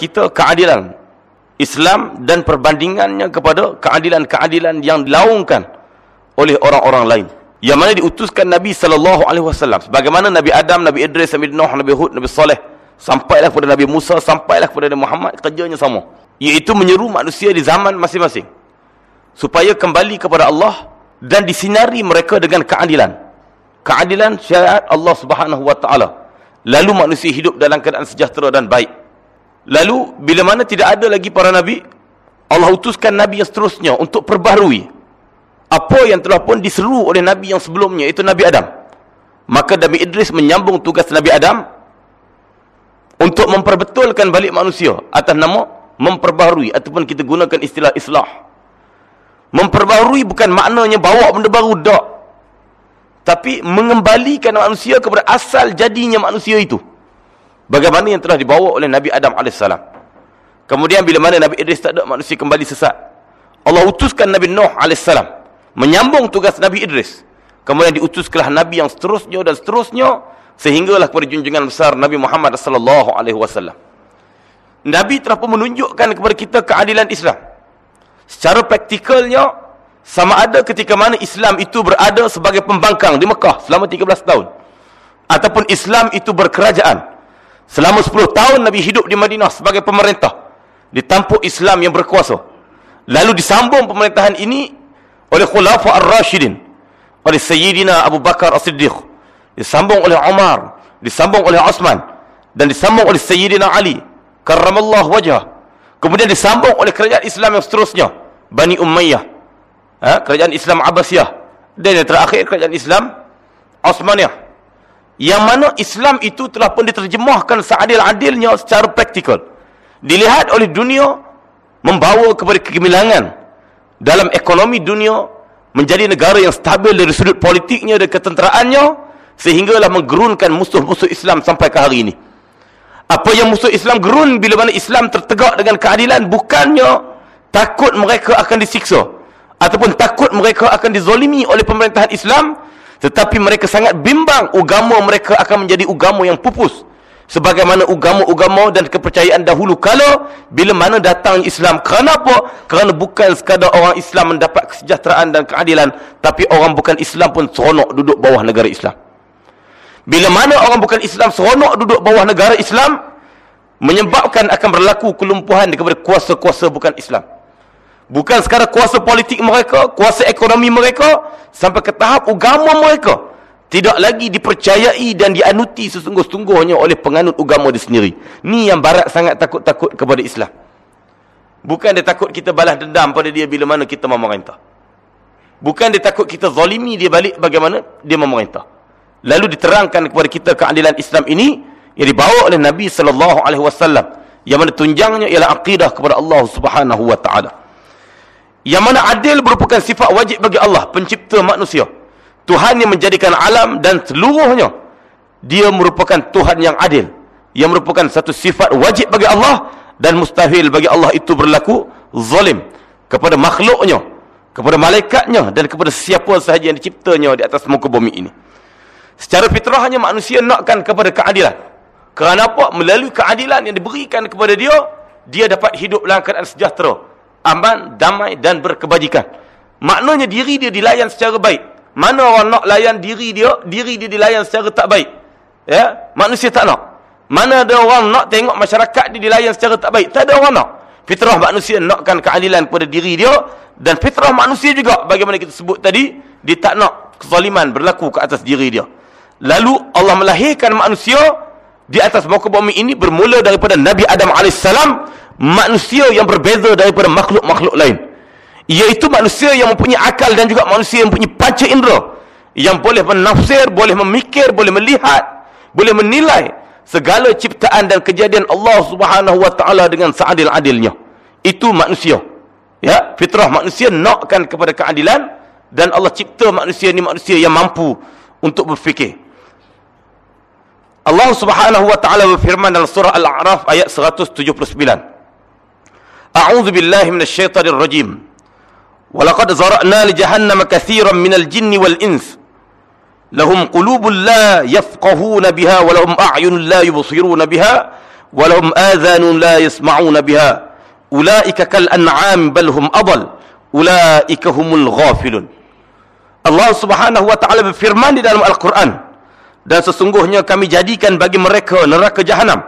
kita keadilan Islam dan perbandingannya kepada keadilan-keadilan yang dilaungkan oleh orang-orang lain. Yang mana diutuskan Nabi sallallahu alaihi wasallam. Sebagaimana Nabi Adam, Nabi Idris, Nabi Nuh, Nabi Hud, Nabi Saleh. Sampailah kepada Nabi Musa, sampailah kepada Nabi Muhammad kerjanya sama. Iaitu menyeru manusia di zaman masing-masing. Supaya kembali kepada Allah dan disinari mereka dengan keadilan. Keadilan syariat Allah Subhanahu wa taala. Lalu manusia hidup dalam keadaan sejahtera dan baik lalu bila mana tidak ada lagi para nabi Allah utuskan nabi yang seterusnya untuk perbaharui apa yang telah pun diseru oleh Nabi yang sebelumnya, itu Nabi Adam. Maka Nabi Idris menyambung tugas Nabi Adam untuk memperbetulkan balik manusia atas nama memperbaharui ataupun kita gunakan istilah islah. Memperbaharui bukan maknanya bawa benda baru, tak. Tapi mengembalikan manusia kepada asal jadinya manusia itu. Bagaimana yang telah dibawa oleh Nabi Adam AS. Kemudian bila mana Nabi Idris tak ada, manusia kembali sesat. Allah utuskan Nabi Nuh AS menyambung tugas Nabi Idris. Kemudian diutuskanlah Nabi yang seterusnya dan seterusnya sehinggalah kepada junjungan besar Nabi Muhammad wasallam. Nabi telah pun menunjukkan kepada kita keadilan Islam. Secara praktikalnya sama ada ketika mana Islam itu berada sebagai pembangkang di Mekah selama 13 tahun ataupun Islam itu berkerajaan. Selama 10 tahun Nabi hidup di Madinah sebagai pemerintah ditampuk Islam yang berkuasa. Lalu disambung pemerintahan ini oleh khulafa ar-rashidin oleh Sayyidina Abu Bakar As-Siddiq disambung oleh Umar disambung oleh Osman dan disambung oleh Sayyidina Ali karramallahu wajah kemudian disambung oleh kerajaan Islam yang seterusnya Bani Umayyah ha? kerajaan Islam Abbasiyah dan yang terakhir kerajaan Islam Osmaniyah yang mana Islam itu telah pun diterjemahkan seadil-adilnya secara praktikal dilihat oleh dunia membawa kepada kegemilangan dalam ekonomi dunia menjadi negara yang stabil dari sudut politiknya dan ketenteraannya sehinggalah menggerunkan musuh-musuh Islam sampai ke hari ini. Apa yang musuh Islam gerun bila mana Islam tertegak dengan keadilan bukannya takut mereka akan disiksa ataupun takut mereka akan dizolimi oleh pemerintahan Islam tetapi mereka sangat bimbang agama mereka akan menjadi agama yang pupus. Sebagaimana agama-agama dan kepercayaan dahulu kala bila mana datang Islam. Kerana apa? kerana bukan sekadar orang Islam mendapat kesejahteraan dan keadilan tapi orang bukan Islam pun seronok duduk bawah negara Islam. Bila mana orang bukan Islam seronok duduk bawah negara Islam menyebabkan akan berlaku kelumpuhan kepada kuasa-kuasa bukan Islam bukan sekadar kuasa politik mereka kuasa ekonomi mereka sampai ke tahap agama mereka tidak lagi dipercayai dan dianuti sesungguh-sungguhnya oleh penganut agama dia sendiri. Ni yang barat sangat takut-takut kepada Islam. Bukan dia takut kita balas dendam pada dia bila mana kita memerintah. Bukan dia takut kita zalimi dia balik bagaimana dia memerintah. Lalu diterangkan kepada kita keadilan Islam ini yang dibawa oleh Nabi sallallahu alaihi wasallam yang mana tunjangnya ialah akidah kepada Allah Subhanahu wa taala. Yang mana adil merupakan sifat wajib bagi Allah pencipta manusia. Tuhan yang menjadikan alam dan seluruhnya dia merupakan Tuhan yang adil yang merupakan satu sifat wajib bagi Allah dan mustahil bagi Allah itu berlaku zalim kepada makhluknya kepada malaikatnya dan kepada siapa sahaja yang diciptanya di atas muka bumi ini secara fitrahnya manusia nakkan kepada keadilan kerana apa? melalui keadilan yang diberikan kepada dia dia dapat hidup dalam keadaan sejahtera aman, damai dan berkebajikan maknanya diri dia dilayan secara baik mana orang nak layan diri dia, diri dia dilayan secara tak baik. Ya, manusia tak nak. Mana ada orang nak tengok masyarakat dia dilayan secara tak baik? Tak ada orang nak. Fitrah manusia nakkan keadilan kepada diri dia dan fitrah manusia juga bagaimana kita sebut tadi, dia tak nak kezaliman berlaku ke atas diri dia. Lalu Allah melahirkan manusia di atas muka bumi ini bermula daripada Nabi Adam AS manusia yang berbeza daripada makhluk-makhluk lain iaitu manusia yang mempunyai akal dan juga manusia yang mempunyai panca indera yang boleh menafsir, boleh memikir, boleh melihat, boleh menilai segala ciptaan dan kejadian Allah taala dengan seadil-adilnya. Itu manusia. Ya, fitrah manusia nakkan kepada keadilan dan Allah cipta manusia ni manusia yang mampu untuk berfikir. Allah Subhanahu wa taala berfirman dalam surah Al-A'raf ayat 179. A'udzu billahi minasyaitonir rajim. ولقد زرعنا لجهنم كثيرا من الجن والإنس لهم قلوب لا يفقهون بها ولهم أعين لا يبصرون بها walahum adhanun la yasma'una biha ulaika kal an'am bal hum adall ulaika humul ghafilun Allah Subhanahu wa taala berfirman di dalam Al-Qur'an dan sesungguhnya kami jadikan bagi mereka neraka jahanam.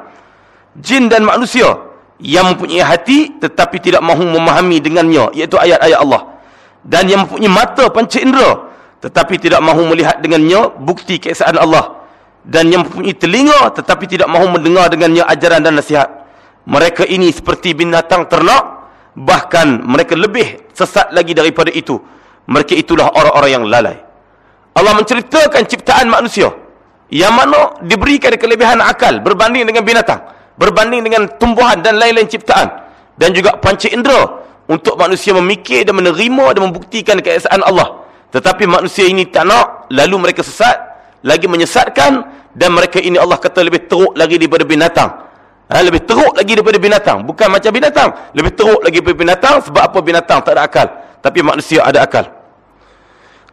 Jin dan manusia yang mempunyai hati tetapi tidak mahu memahami dengannya iaitu ayat-ayat Allah. Dan yang mempunyai mata panca indera tetapi tidak mahu melihat dengannya bukti keesaan Allah. Dan yang mempunyai telinga tetapi tidak mahu mendengar dengannya ajaran dan nasihat. Mereka ini seperti binatang ternak. Bahkan mereka lebih sesat lagi daripada itu. Mereka itulah orang-orang yang lalai. Allah menceritakan ciptaan manusia yang mana diberikan kelebihan akal berbanding dengan binatang berbanding dengan tumbuhan dan lain-lain ciptaan dan juga panca indera untuk manusia memikir dan menerima dan membuktikan keesaan Allah tetapi manusia ini tak nak, lalu mereka sesat, lagi menyesatkan dan mereka ini Allah kata lebih teruk lagi daripada binatang. Ha, lebih teruk lagi daripada binatang. Bukan macam binatang, lebih teruk lagi daripada binatang sebab apa binatang tak ada akal, tapi manusia ada akal.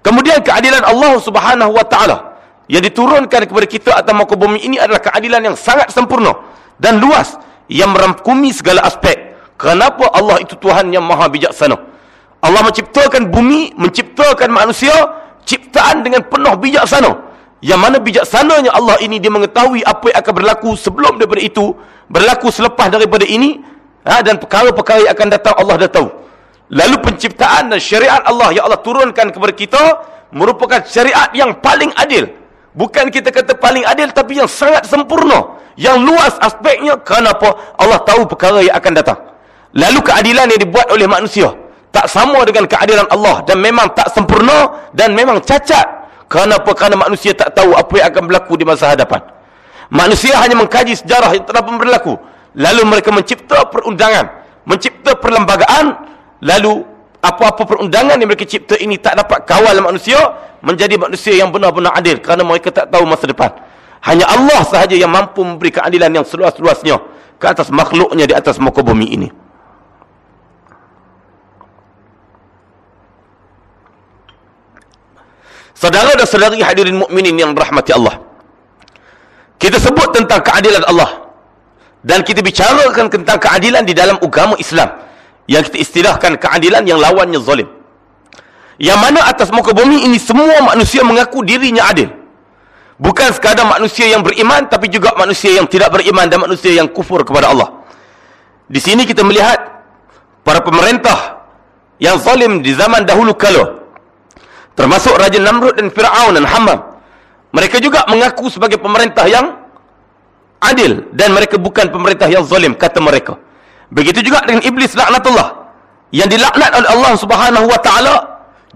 Kemudian keadilan Allah Subhanahu wa taala yang diturunkan kepada kita atas muka bumi ini adalah keadilan yang sangat sempurna dan luas yang merangkumi segala aspek. Kenapa Allah itu Tuhan yang maha bijaksana? Allah menciptakan bumi, menciptakan manusia, ciptaan dengan penuh bijaksana. Yang mana bijaksananya Allah ini dia mengetahui apa yang akan berlaku sebelum daripada itu, berlaku selepas daripada ini, ha, dan perkara-perkara yang akan datang Allah dah tahu. Lalu penciptaan dan syariat Allah yang Allah turunkan kepada kita merupakan syariat yang paling adil. Bukan kita kata paling adil tapi yang sangat sempurna. Yang luas aspeknya kenapa Allah tahu perkara yang akan datang. Lalu keadilan yang dibuat oleh manusia tak sama dengan keadilan Allah. Dan memang tak sempurna dan memang cacat. Kenapa? Kerana manusia tak tahu apa yang akan berlaku di masa hadapan. Manusia hanya mengkaji sejarah yang telah berlaku. Lalu mereka mencipta perundangan mencipta perlembagaan lalu apa-apa perundangan yang mereka cipta ini tak dapat kawal manusia menjadi manusia yang benar-benar adil kerana mereka tak tahu masa depan hanya Allah sahaja yang mampu memberi keadilan yang seluas-luasnya ke atas makhluknya di atas muka bumi ini Saudara dan saudari hadirin mukminin yang rahmati Allah. Kita sebut tentang keadilan Allah. Dan kita bicarakan tentang keadilan di dalam agama Islam. Yang kita istilahkan keadilan yang lawannya zalim. Yang mana atas muka bumi ini semua manusia mengaku dirinya adil. Bukan sekadar manusia yang beriman tapi juga manusia yang tidak beriman dan manusia yang kufur kepada Allah. Di sini kita melihat para pemerintah yang zalim di zaman dahulu kala termasuk Raja Namrud dan Fir'aun dan Hammam mereka juga mengaku sebagai pemerintah yang adil dan mereka bukan pemerintah yang zalim kata mereka begitu juga dengan iblis laknatullah yang dilaknat oleh Allah Subhanahu wa taala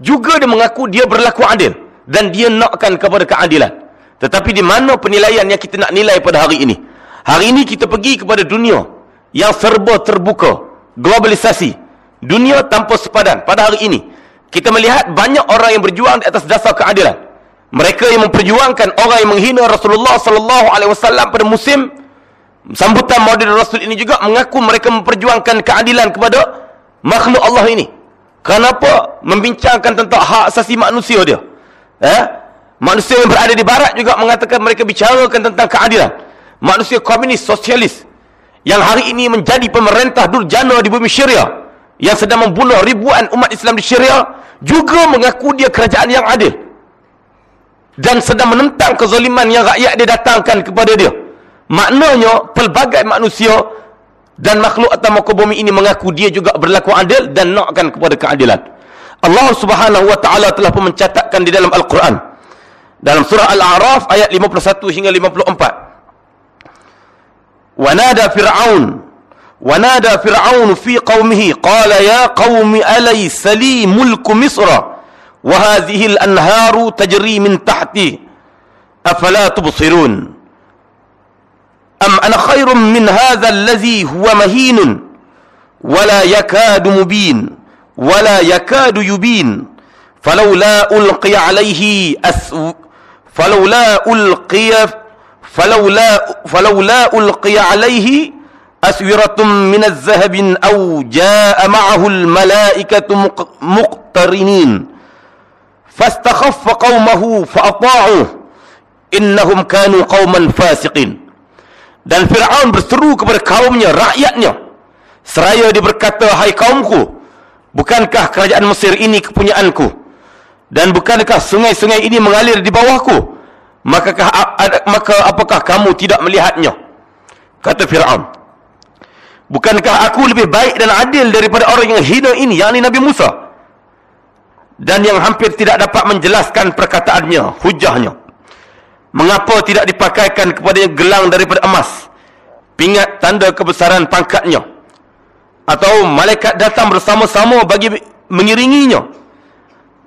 juga dia mengaku dia berlaku adil dan dia nakkan kepada keadilan. Tetapi di mana penilaian yang kita nak nilai pada hari ini? Hari ini kita pergi kepada dunia yang serba terbuka globalisasi dunia tanpa sepadan. Pada hari ini kita melihat banyak orang yang berjuang di atas dasar keadilan. Mereka yang memperjuangkan orang yang menghina Rasulullah sallallahu alaihi wasallam pada musim sambutan Maulid Rasul ini juga mengaku mereka memperjuangkan keadilan kepada makhluk Allah ini. Kenapa membincangkan tentang hak asasi manusia dia? Eh? Manusia yang berada di barat juga mengatakan mereka bicarakan tentang keadilan. Manusia komunis, sosialis yang hari ini menjadi pemerintah durjana di bumi Syria yang sedang membunuh ribuan umat Islam di Syria juga mengaku dia kerajaan yang adil dan sedang menentang kezaliman yang rakyat dia datangkan kepada dia maknanya pelbagai manusia dan makhluk atas muka bumi ini mengaku dia juga berlaku adil dan nakkan kepada keadilan Allah subhanahu wa ta'ala telah pun mencatatkan di dalam Al-Quran dalam surah Al-A'raf ayat 51 hingga 54 wanada fir'aun ونادى فرعون في قومه قال يا قوم أليس لي ملك مصر وهذه الأنهار تجري من تحتي أفلا تبصرون أم أنا خير من هذا الذي هو مهين ولا يكاد مبين ولا يكاد يبين فلولا ألقي عليه أسو فلولا ألقي فلولا فلولا ألقي عليه أسورة من الذهب أو جاء معه الملائكة مقترنين فاستخف قومه فأطاعوه إنهم كانوا قوما فاسقين. Dan Fir'aun berseru kepada kaumnya, rakyatnya. Seraya dia berkata, hai kaumku, bukankah kerajaan Mesir ini kepunyaanku? Dan bukankah sungai-sungai ini mengalir di bawahku? Maka, maka apakah kamu tidak melihatnya? Kata Fir'aun. Bukankah aku lebih baik dan adil daripada orang yang hina ini, yakni Nabi Musa? Dan yang hampir tidak dapat menjelaskan perkataannya, hujahnya. Mengapa tidak dipakaikan kepadanya gelang daripada emas? Pingat tanda kebesaran pangkatnya. Atau malaikat datang bersama-sama bagi mengiringinya.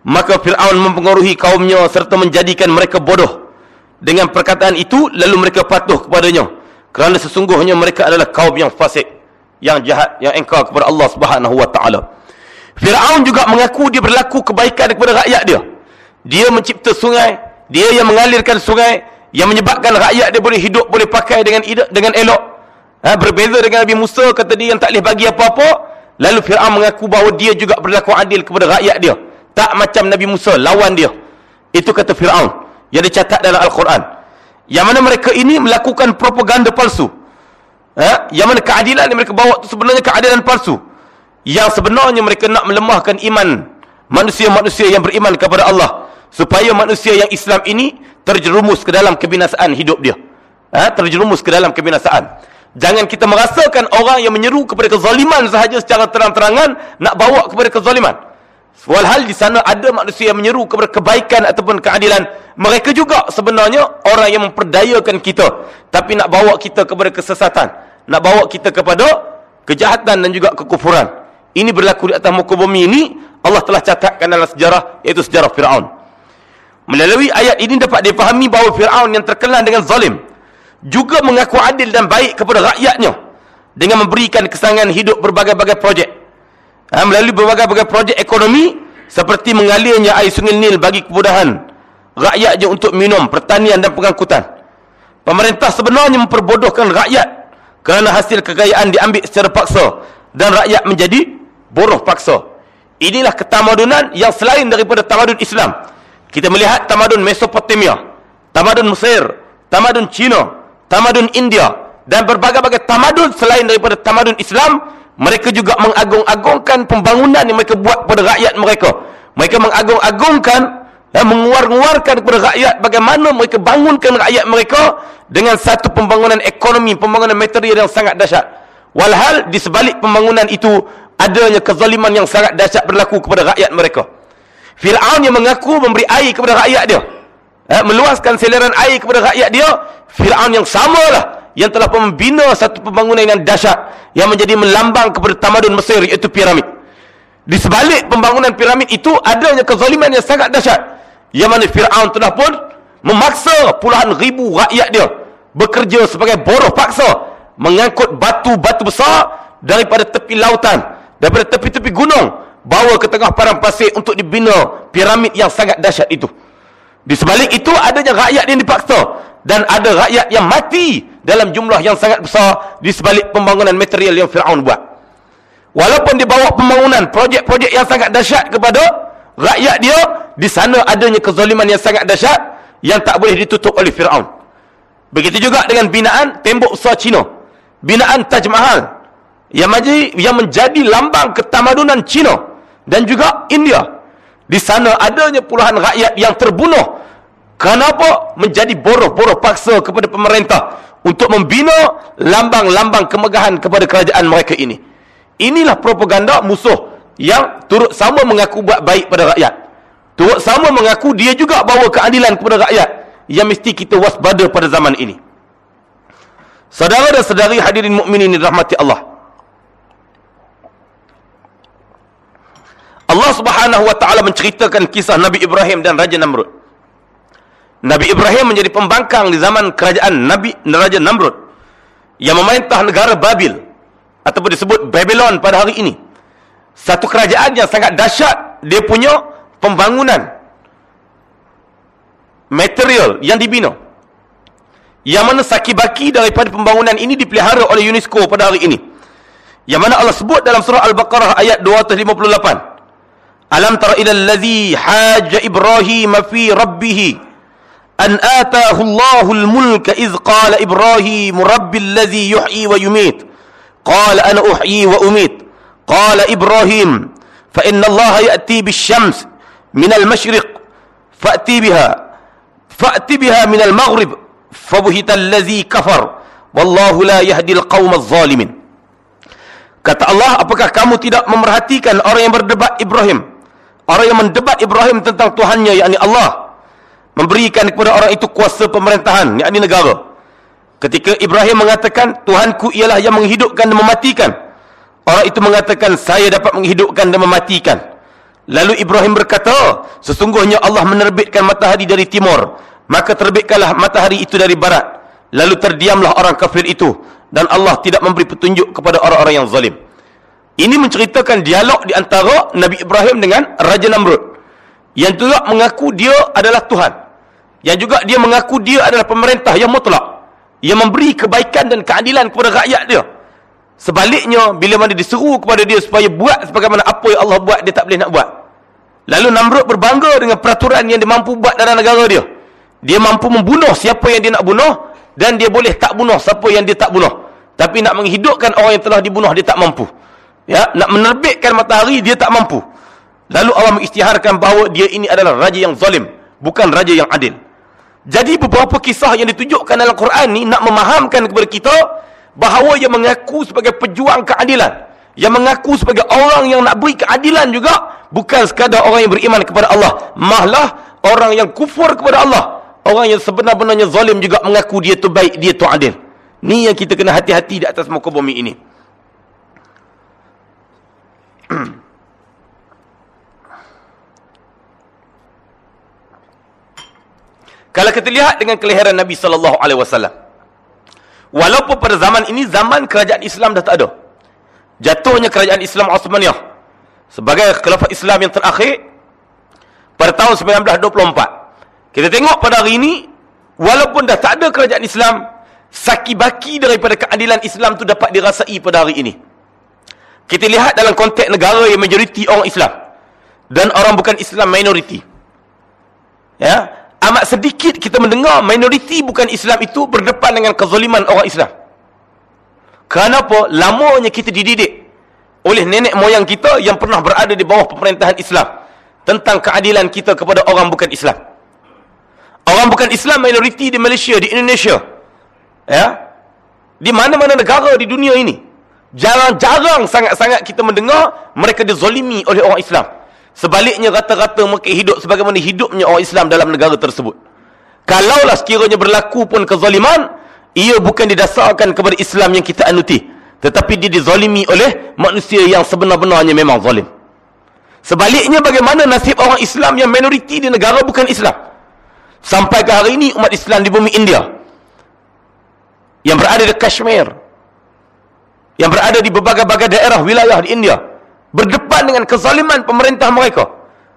Maka Fir'aun mempengaruhi kaumnya serta menjadikan mereka bodoh. Dengan perkataan itu lalu mereka patuh kepadanya. Kerana sesungguhnya mereka adalah kaum yang fasik yang jahat yang engkar kepada Allah Subhanahu wa taala. Fir'aun juga mengaku dia berlaku kebaikan kepada rakyat dia. Dia mencipta sungai dia yang mengalirkan sungai yang menyebabkan rakyat dia boleh hidup boleh pakai dengan dengan elok Ha, berbeza dengan Nabi Musa kata dia yang tak boleh bagi apa-apa. Lalu Fir'aun mengaku bahawa dia juga berlaku adil kepada rakyat dia. Tak macam Nabi Musa, lawan dia. Itu kata Fir'aun. Yang dicatat dalam Al-Quran. Yang mana mereka ini melakukan propaganda palsu. Ha? Yang mana keadilan yang mereka bawa itu sebenarnya keadilan palsu. Yang sebenarnya mereka nak melemahkan iman. Manusia-manusia yang beriman kepada Allah. Supaya manusia yang Islam ini terjerumus ke dalam kebinasaan hidup dia. Ha? Terjerumus ke dalam kebinasaan. Jangan kita merasakan orang yang menyeru kepada kezaliman sahaja secara terang-terangan nak bawa kepada kezaliman. Walhal di sana ada manusia yang menyeru kepada kebaikan ataupun keadilan. Mereka juga sebenarnya orang yang memperdayakan kita. Tapi nak bawa kita kepada kesesatan. Nak bawa kita kepada kejahatan dan juga kekufuran. Ini berlaku di atas muka bumi ini. Allah telah catatkan dalam sejarah iaitu sejarah Fir'aun. Melalui ayat ini dapat dipahami bahawa Fir'aun yang terkenal dengan zalim juga mengaku adil dan baik kepada rakyatnya dengan memberikan kesangan hidup berbagai-bagai projek. Ha, melalui berbagai-bagai projek ekonomi seperti mengalirnya air sungai Nil bagi kemudahan rakyatnya untuk minum, pertanian dan pengangkutan. Pemerintah sebenarnya memperbodohkan rakyat kerana hasil kekayaan diambil secara paksa dan rakyat menjadi boroh paksa. Inilah ketamadunan yang selain daripada tamadun Islam kita melihat tamadun Mesopotamia tamadun Mesir tamadun Cina tamadun India dan berbagai-bagai tamadun selain daripada tamadun Islam mereka juga mengagung-agungkan pembangunan yang mereka buat pada rakyat mereka. Mereka mengagung-agungkan dan menguar-nguarkan kepada rakyat bagaimana mereka bangunkan rakyat mereka dengan satu pembangunan ekonomi pembangunan material yang sangat dahsyat. Walhal di sebalik pembangunan itu adanya kezaliman yang sangat dahsyat berlaku kepada rakyat mereka Fir'aun yang mengaku memberi air kepada rakyat dia. Eh, meluaskan seliran air kepada rakyat dia Fir'aun yang samalah yang telah membina satu pembangunan yang dahsyat yang menjadi melambang kepada tamadun Mesir iaitu piramid. Di sebalik pembangunan piramid itu adanya kezaliman yang sangat dahsyat yang mana Fir'aun telah pun memaksa puluhan ribu rakyat dia bekerja sebagai boroh paksa mengangkut batu-batu besar daripada tepi lautan daripada tepi-tepi gunung bawa ke tengah padang pasir untuk dibina piramid yang sangat dahsyat itu di sebalik itu adanya rakyat yang dipaksa dan ada rakyat yang mati dalam jumlah yang sangat besar di sebalik pembangunan material yang Firaun buat. Walaupun dia bawa pembangunan projek-projek yang sangat dahsyat kepada rakyat dia, di sana adanya kezaliman yang sangat dahsyat yang tak boleh ditutup oleh Firaun. Begitu juga dengan binaan tembok besar Cina. Binaan Taj Mahal yang menjadi, yang menjadi lambang ketamadunan Cina dan juga India. Di sana adanya puluhan rakyat yang terbunuh. Kenapa? Menjadi boroh-boroh paksa kepada pemerintah. Untuk membina lambang-lambang kemegahan kepada kerajaan mereka ini. Inilah propaganda musuh yang turut sama mengaku buat baik pada rakyat. Turut sama mengaku dia juga bawa keadilan kepada rakyat. Yang mesti kita waspada pada zaman ini. Saudara dan saudari hadirin mukminin rahmati Allah. Allah Subhanahu wa taala menceritakan kisah Nabi Ibrahim dan Raja Namrud. Nabi Ibrahim menjadi pembangkang di zaman kerajaan Nabi Raja Namrud yang memerintah negara Babil ataupun disebut Babylon pada hari ini. Satu kerajaan yang sangat dahsyat dia punya pembangunan material yang dibina. Yang mana sakibaki daripada pembangunan ini dipelihara oleh UNESCO pada hari ini. Yang mana Allah sebut dalam surah Al-Baqarah ayat 258. Alam tara ila allazi haja Ibrahim fi rabbih an atahu Allahul mulka iz qala Ibrahim rabbil ladzi yuhyi wa yumit. Qala ana uhyi wa umit. Qala Ibrahim fa inna Allah ya'ti bisyams min al-mashriq fa'ti biha fa'ti biha min al-maghrib fabuhita alladzi kafar wallahu la yahdi adh-dhalimin kata Allah apakah kamu tidak memerhatikan orang yang berdebat Ibrahim orang yang mendebat Ibrahim tentang Tuhannya yakni Allah memberikan kepada orang itu kuasa pemerintahan yakni negara. Ketika Ibrahim mengatakan Tuhanku ialah yang menghidupkan dan mematikan orang itu mengatakan saya dapat menghidupkan dan mematikan. Lalu Ibrahim berkata sesungguhnya Allah menerbitkan matahari dari timur. Maka terbitkanlah matahari itu dari barat. Lalu terdiamlah orang kafir itu. Dan Allah tidak memberi petunjuk kepada orang-orang yang zalim ini menceritakan dialog di antara Nabi Ibrahim dengan Raja Namrud. Yang juga mengaku dia adalah Tuhan. Yang juga dia mengaku dia adalah pemerintah yang mutlak. Yang memberi kebaikan dan keadilan kepada rakyat dia. Sebaliknya bila mana diseru kepada dia supaya buat sebagaimana apa yang Allah buat dia tak boleh nak buat. Lalu Namrud berbangga dengan peraturan yang dia mampu buat dalam negara dia. Dia mampu membunuh siapa yang dia nak bunuh dan dia boleh tak bunuh siapa yang dia tak bunuh. Tapi nak menghidupkan orang yang telah dibunuh dia tak mampu ya nak menerbitkan matahari dia tak mampu lalu Allah mengisytiharkan bahawa dia ini adalah raja yang zalim bukan raja yang adil jadi beberapa kisah yang ditunjukkan dalam Quran ni nak memahamkan kepada kita bahawa yang mengaku sebagai pejuang keadilan, yang mengaku sebagai orang yang nak beri keadilan juga bukan sekadar orang yang beriman kepada Allah, malah orang yang kufur kepada Allah, orang yang sebenar-benarnya zalim juga mengaku dia tu baik, dia tu adil. Ni yang kita kena hati-hati di atas muka bumi ini. Kalau kita lihat dengan kelahiran Nabi sallallahu alaihi wasallam. Walaupun pada zaman ini zaman kerajaan Islam dah tak ada. Jatuhnya kerajaan Islam Osmaniyah sebagai khilafah Islam yang terakhir pada tahun 1924. Kita tengok pada hari ini walaupun dah tak ada kerajaan Islam, saki-baki daripada keadilan Islam tu dapat dirasai pada hari ini. Kita lihat dalam konteks negara yang majoriti orang Islam dan orang bukan Islam minoriti. Ya, amat sedikit kita mendengar minoriti bukan Islam itu berdepan dengan kezaliman orang Islam. Kenapa? Lamanya kita dididik oleh nenek moyang kita yang pernah berada di bawah pemerintahan Islam tentang keadilan kita kepada orang bukan Islam. Orang bukan Islam minoriti di Malaysia, di Indonesia. Ya. Di mana-mana negara di dunia ini. Jarang-jarang sangat-sangat kita mendengar mereka dizalimi oleh orang Islam. Sebaliknya rata-rata mereka hidup sebagaimana hidupnya orang Islam dalam negara tersebut. Kalaulah sekiranya berlaku pun kezaliman, ia bukan didasarkan kepada Islam yang kita anuti. Tetapi dia dizalimi oleh manusia yang sebenar-benarnya memang zalim. Sebaliknya bagaimana nasib orang Islam yang minoriti di negara bukan Islam. Sampai ke hari ini umat Islam di bumi India. Yang berada di Kashmir. Yang berada di berbagai-bagai daerah wilayah di India berdepan dengan kezaliman pemerintah mereka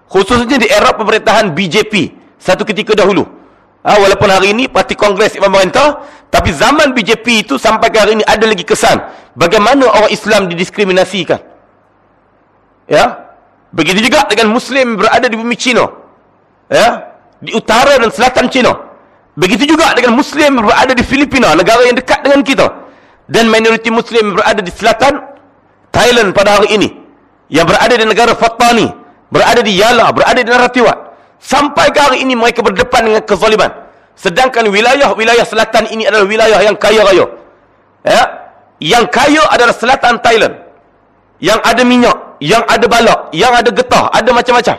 khususnya di era pemerintahan BJP satu ketika dahulu. Ha, walaupun hari ini parti kongres pemerintah tapi zaman BJP itu sampai ke hari ini ada lagi kesan bagaimana orang Islam didiskriminasikan. Ya? Begitu juga dengan muslim berada di bumi Cina ya? Di utara dan selatan Cina begitu juga dengan muslim berada di Filipina negara yang dekat dengan kita dan minoriti muslim berada di selatan Thailand pada hari ini yang berada di negara Fattani, berada di Yala, berada di Naratiwat. Sampai ke hari ini mereka berdepan dengan kezaliman. Sedangkan wilayah-wilayah selatan ini adalah wilayah yang kaya raya. Ya? Yang kaya adalah selatan Thailand. Yang ada minyak, yang ada balak, yang ada getah, ada macam-macam.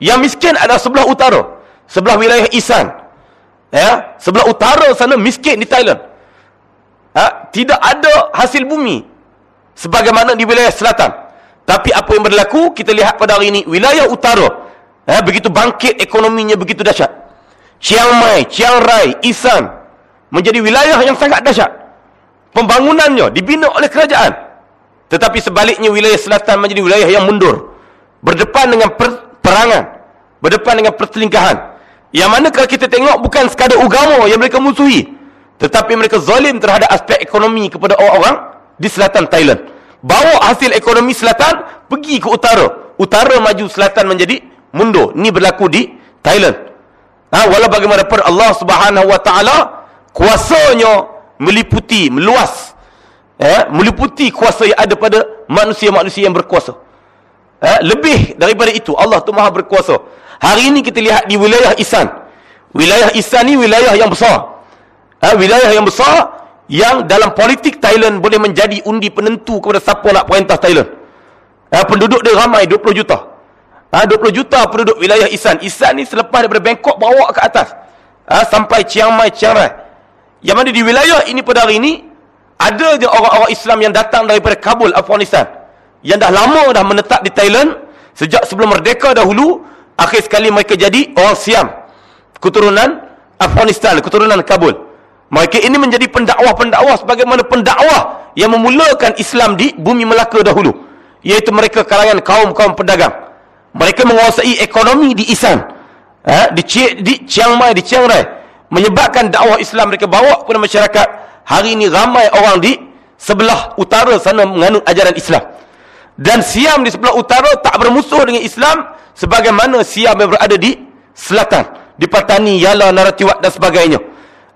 Yang miskin adalah sebelah utara, sebelah wilayah Isan. Ya, sebelah utara sana miskin di Thailand. Ha? tidak ada hasil bumi sebagaimana di wilayah selatan. Tapi apa yang berlaku, kita lihat pada hari ini, wilayah utara, eh, begitu bangkit ekonominya, begitu dahsyat. Chiang Mai, Chiang Rai, Isan, menjadi wilayah yang sangat dahsyat. Pembangunannya dibina oleh kerajaan. Tetapi sebaliknya wilayah selatan menjadi wilayah yang mundur. Berdepan dengan per perangan. Berdepan dengan pertelingkahan. Yang mana kalau kita tengok bukan sekadar agama yang mereka musuhi. Tetapi mereka zalim terhadap aspek ekonomi kepada orang-orang di selatan Thailand bawa hasil ekonomi selatan pergi ke utara utara maju selatan menjadi mundur ni berlaku di Thailand Ha, walau bagaimanapun Allah Subhanahu Wa Taala kuasanya meliputi, meluas. Eh, meliputi kuasa yang ada pada manusia-manusia yang berkuasa. Eh, lebih daripada itu, Allah tu Maha berkuasa. Hari ini kita lihat di wilayah Isan. Wilayah Isan ni wilayah yang besar. Eh, wilayah yang besar yang dalam politik Thailand boleh menjadi undi penentu kepada siapa nak perintah Thailand. Eh, penduduk dia ramai 20 juta. Ha, 20 juta penduduk wilayah Isan. Isan ni selepas daripada Bangkok bawa ke atas. Ha, sampai Chiang Mai, Chiang Rai. Yang mana di wilayah ini pada hari ini, ada je orang-orang Islam yang datang daripada Kabul, Afghanistan. Yang dah lama dah menetap di Thailand. Sejak sebelum merdeka dahulu. Akhir sekali mereka jadi orang Siam. Keturunan Afghanistan, keturunan Kabul. Mereka ini menjadi pendakwah-pendakwah sebagaimana pendakwah yang memulakan Islam di bumi Melaka dahulu. Iaitu mereka kalangan kaum-kaum pedagang. Mereka menguasai ekonomi di Isan. Ha? Di, di Chiang Mai, di Chiang Rai. Menyebabkan dakwah Islam mereka bawa kepada masyarakat hari ini ramai orang di sebelah utara sana menganut ajaran Islam. Dan Siam di sebelah utara tak bermusuh dengan Islam sebagaimana Siam yang berada di selatan. Di Patani, Yala, Naratiwat dan sebagainya.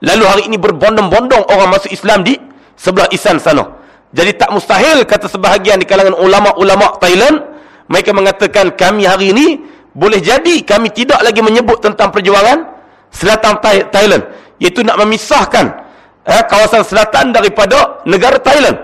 Lalu hari ini berbondong-bondong orang masuk Islam di sebelah Isan sana. Jadi tak mustahil kata sebahagian di kalangan ulama-ulama Thailand. Mereka mengatakan kami hari ini boleh jadi kami tidak lagi menyebut tentang perjuangan selatan Thailand. Iaitu nak memisahkan eh, kawasan selatan daripada negara Thailand.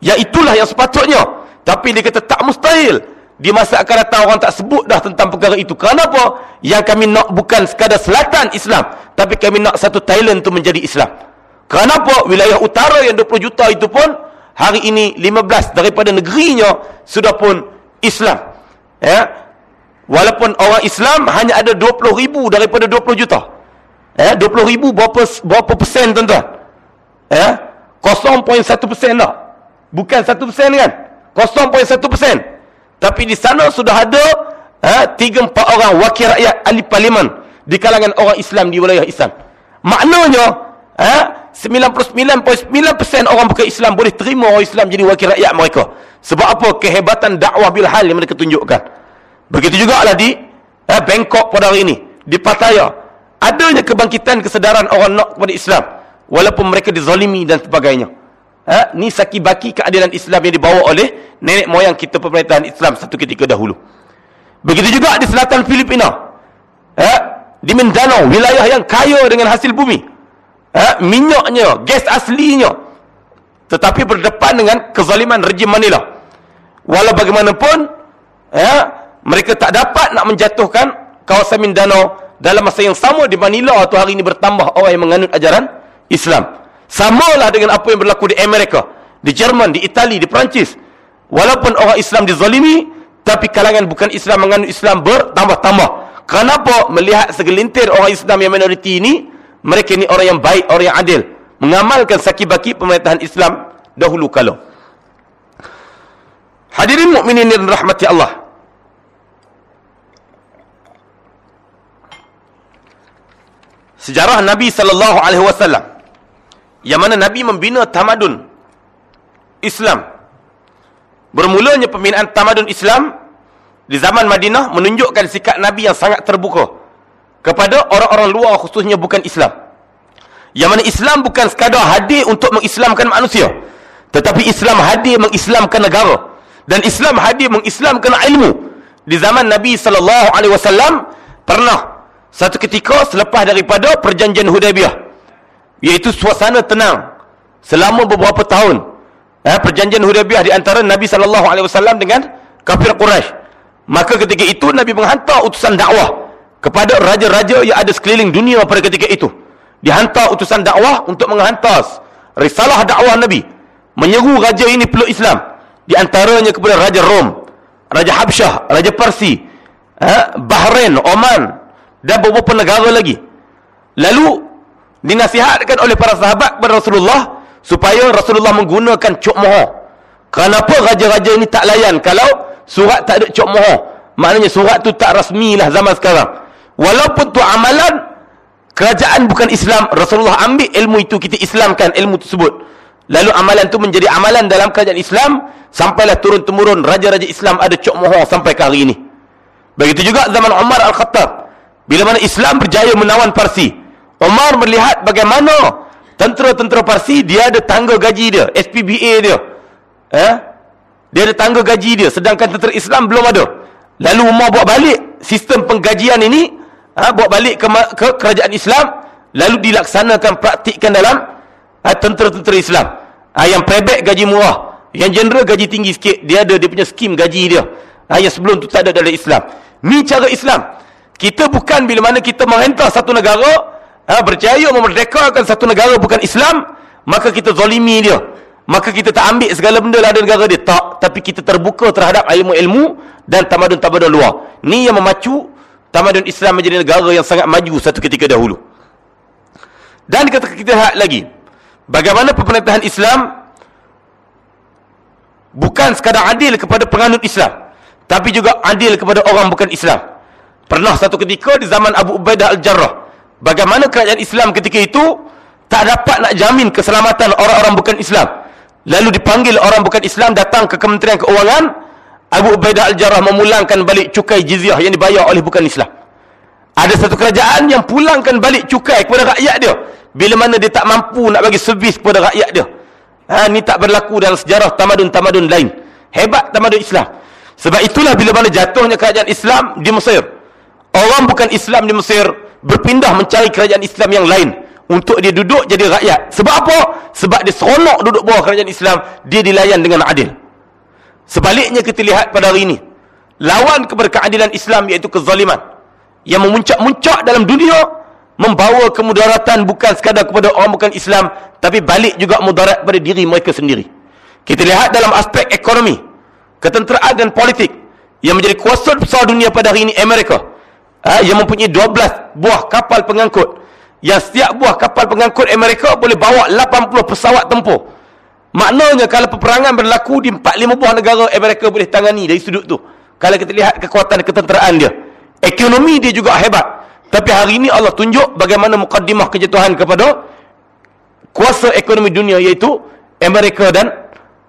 Ya itulah yang sepatutnya. Tapi dia kata tak mustahil. Di masa akan datang orang tak sebut dah tentang perkara itu. Kenapa? Yang kami nak bukan sekadar selatan Islam. Tapi kami nak satu Thailand itu menjadi Islam. Kenapa? Wilayah utara yang 20 juta itu pun hari ini 15 daripada negerinya sudah pun Islam. Ya. Walaupun orang Islam hanya ada 20 ribu daripada 20 juta. Ya, 20 ribu berapa, berapa persen tuan-tuan? ya 0.1% tak bukan 1% kan 0.1% tapi di sana sudah ada ha, 3-4 orang wakil rakyat ahli parlimen di kalangan orang Islam di wilayah Islam. Maknanya ha, 99.9% orang bukan Islam boleh terima orang Islam jadi wakil rakyat mereka. Sebab apa? Kehebatan dakwah bilhal yang mereka tunjukkan. Begitu juga lah di ha, Bangkok pada hari ini di Pattaya adanya kebangkitan kesedaran orang nak kepada Islam. Walaupun mereka dizalimi dan sebagainya. Ha? Ni saki-baki keadilan Islam yang dibawa oleh nenek moyang kita pemerintahan Islam satu ketika dahulu. Begitu juga di selatan Filipina. Ha? Di Mindanao, wilayah yang kaya dengan hasil bumi. Ha? Minyaknya, gas aslinya. Tetapi berdepan dengan kezaliman rejim Manila. Walau bagaimanapun, ha? mereka tak dapat nak menjatuhkan kawasan Mindanao dalam masa yang sama di Manila atau hari ini bertambah orang yang menganut ajaran Islam. Samalah dengan apa yang berlaku di Amerika, di Jerman, di Itali, di Perancis. Walaupun orang Islam dizalimi, tapi kalangan bukan Islam menganut Islam bertambah-tambah. Kenapa melihat segelintir orang Islam yang minoriti ini, mereka ini orang yang baik, orang yang adil. Mengamalkan sakibaki pemerintahan Islam dahulu kala. Hadirin mukminin dan rahmati Allah. Sejarah Nabi sallallahu alaihi wasallam yang mana Nabi membina tamadun Islam. Bermulanya pembinaan tamadun Islam di zaman Madinah menunjukkan sikap Nabi yang sangat terbuka kepada orang-orang luar khususnya bukan Islam. Yang mana Islam bukan sekadar hadir untuk mengislamkan manusia. Tetapi Islam hadir mengislamkan negara. Dan Islam hadir mengislamkan ilmu. Di zaman Nabi SAW pernah satu ketika selepas daripada perjanjian Hudaybiyah iaitu suasana tenang. Selama beberapa tahun eh, perjanjian Hudaybiyah di antara Nabi sallallahu alaihi wasallam dengan kafir Quraisy. Maka ketika itu Nabi menghantar utusan dakwah kepada raja-raja yang ada sekeliling dunia pada ketika itu. Dihantar utusan dakwah untuk menghantar risalah dakwah Nabi. Menyeru raja ini peluk Islam. Di antaranya kepada raja Rom raja Habsyah raja Parsi eh, Bahrain Oman dan beberapa negara lagi. Lalu dinasihatkan oleh para sahabat kepada Rasulullah supaya Rasulullah menggunakan cok moho. Kenapa raja-raja ini tak layan kalau surat tak ada cok moho? Maknanya surat tu tak rasmi lah zaman sekarang. Walaupun tu amalan kerajaan bukan Islam, Rasulullah ambil ilmu itu kita Islamkan ilmu tersebut. Lalu amalan tu menjadi amalan dalam kerajaan Islam sampailah turun-temurun raja-raja Islam ada cok moho sampai ke hari ini. Begitu juga zaman Umar Al-Khattab. Bila mana Islam berjaya menawan Parsi. Umar melihat bagaimana tentera-tentera Parsi dia ada tangga gaji dia, SPBA dia. Eh? Dia ada tangga gaji dia sedangkan tentera Islam belum ada. Lalu Umar buat balik sistem penggajian ini, ha, buat balik ke, ke kerajaan Islam lalu dilaksanakan praktikkan dalam ha, tentera-tentera Islam. Ha, yang prebek gaji murah, yang jeneral gaji tinggi sikit, dia ada dia punya skim gaji dia. Ha, yang sebelum tu tak ada dalam Islam. Ni cara Islam. Kita bukan bila mana kita menghentak satu negara, ha, berjaya memerdekakan satu negara bukan Islam, maka kita zalimi dia. Maka kita tak ambil segala benda lah dari negara dia. Tak. Tapi kita terbuka terhadap ilmu-ilmu dan tamadun-tamadun luar. Ni yang memacu tamadun Islam menjadi negara yang sangat maju satu ketika dahulu. Dan kita, kita lihat lagi. Bagaimana pemerintahan Islam bukan sekadar adil kepada penganut Islam. Tapi juga adil kepada orang bukan Islam. Pernah satu ketika di zaman Abu Ubaidah Al-Jarrah. Bagaimana kerajaan Islam ketika itu tak dapat nak jamin keselamatan orang-orang bukan Islam. Lalu dipanggil orang bukan Islam datang ke Kementerian Keuangan. Abu Ubaidah Al-Jarrah memulangkan balik cukai jizyah yang dibayar oleh bukan Islam. Ada satu kerajaan yang pulangkan balik cukai kepada rakyat dia. Bila mana dia tak mampu nak bagi servis kepada rakyat dia. Ha, ini tak berlaku dalam sejarah tamadun-tamadun lain. Hebat tamadun Islam. Sebab itulah bila mana jatuhnya kerajaan Islam di Mesir. Orang bukan Islam di Mesir berpindah mencari kerajaan Islam yang lain untuk dia duduk jadi rakyat. Sebab apa? Sebab dia seronok duduk bawah kerajaan Islam, dia dilayan dengan adil. Sebaliknya kita lihat pada hari ini, lawan kepada keadilan Islam iaitu kezaliman yang memuncak-muncak dalam dunia membawa kemudaratan bukan sekadar kepada orang bukan Islam tapi balik juga mudarat pada diri mereka sendiri. Kita lihat dalam aspek ekonomi, ketenteraan dan politik yang menjadi kuasa besar dunia pada hari ini Amerika ha, yang mempunyai 12 buah kapal pengangkut. Yang setiap buah kapal pengangkut Amerika boleh bawa 80 pesawat tempur. Maknanya kalau peperangan berlaku di 4-5 buah negara Amerika boleh tangani dari sudut tu. Kalau kita lihat kekuatan ketenteraan dia. Ekonomi dia juga hebat. Tapi hari ini Allah tunjuk bagaimana mukaddimah kejatuhan kepada kuasa ekonomi dunia iaitu Amerika dan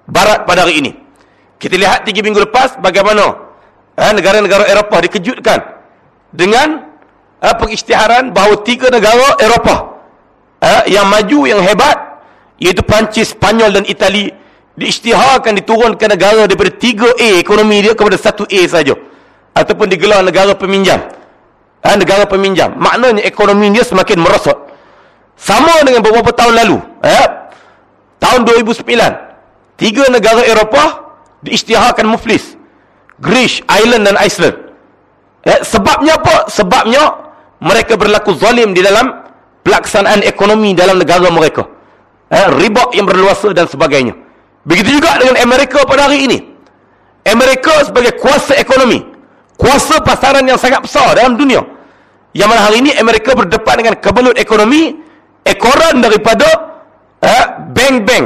Barat pada hari ini. Kita lihat 3 minggu lepas bagaimana ha, negara-negara Eropah dikejutkan dengan uh, pengisytiharan bahawa tiga negara Eropah uh, yang maju yang hebat iaitu Perancis, Spanyol dan Itali diisytiharkan diturunkan negara daripada 3A ekonomi dia kepada 1A saja ataupun digelar negara peminjam. Uh, negara peminjam. Maknanya ekonomi dia semakin merosot. Sama dengan beberapa tahun lalu uh, tahun 2009 tiga negara Eropah diisytiharkan muflis. Greece, Ireland dan Iceland Eh, sebabnya apa? Sebabnya mereka berlaku zalim di dalam pelaksanaan ekonomi dalam negara mereka. Eh, riba yang berluasa dan sebagainya. Begitu juga dengan Amerika pada hari ini. Amerika sebagai kuasa ekonomi. Kuasa pasaran yang sangat besar dalam dunia. Yang mana hari ini Amerika berdepan dengan kebelut ekonomi. Ekoran daripada bank-bank.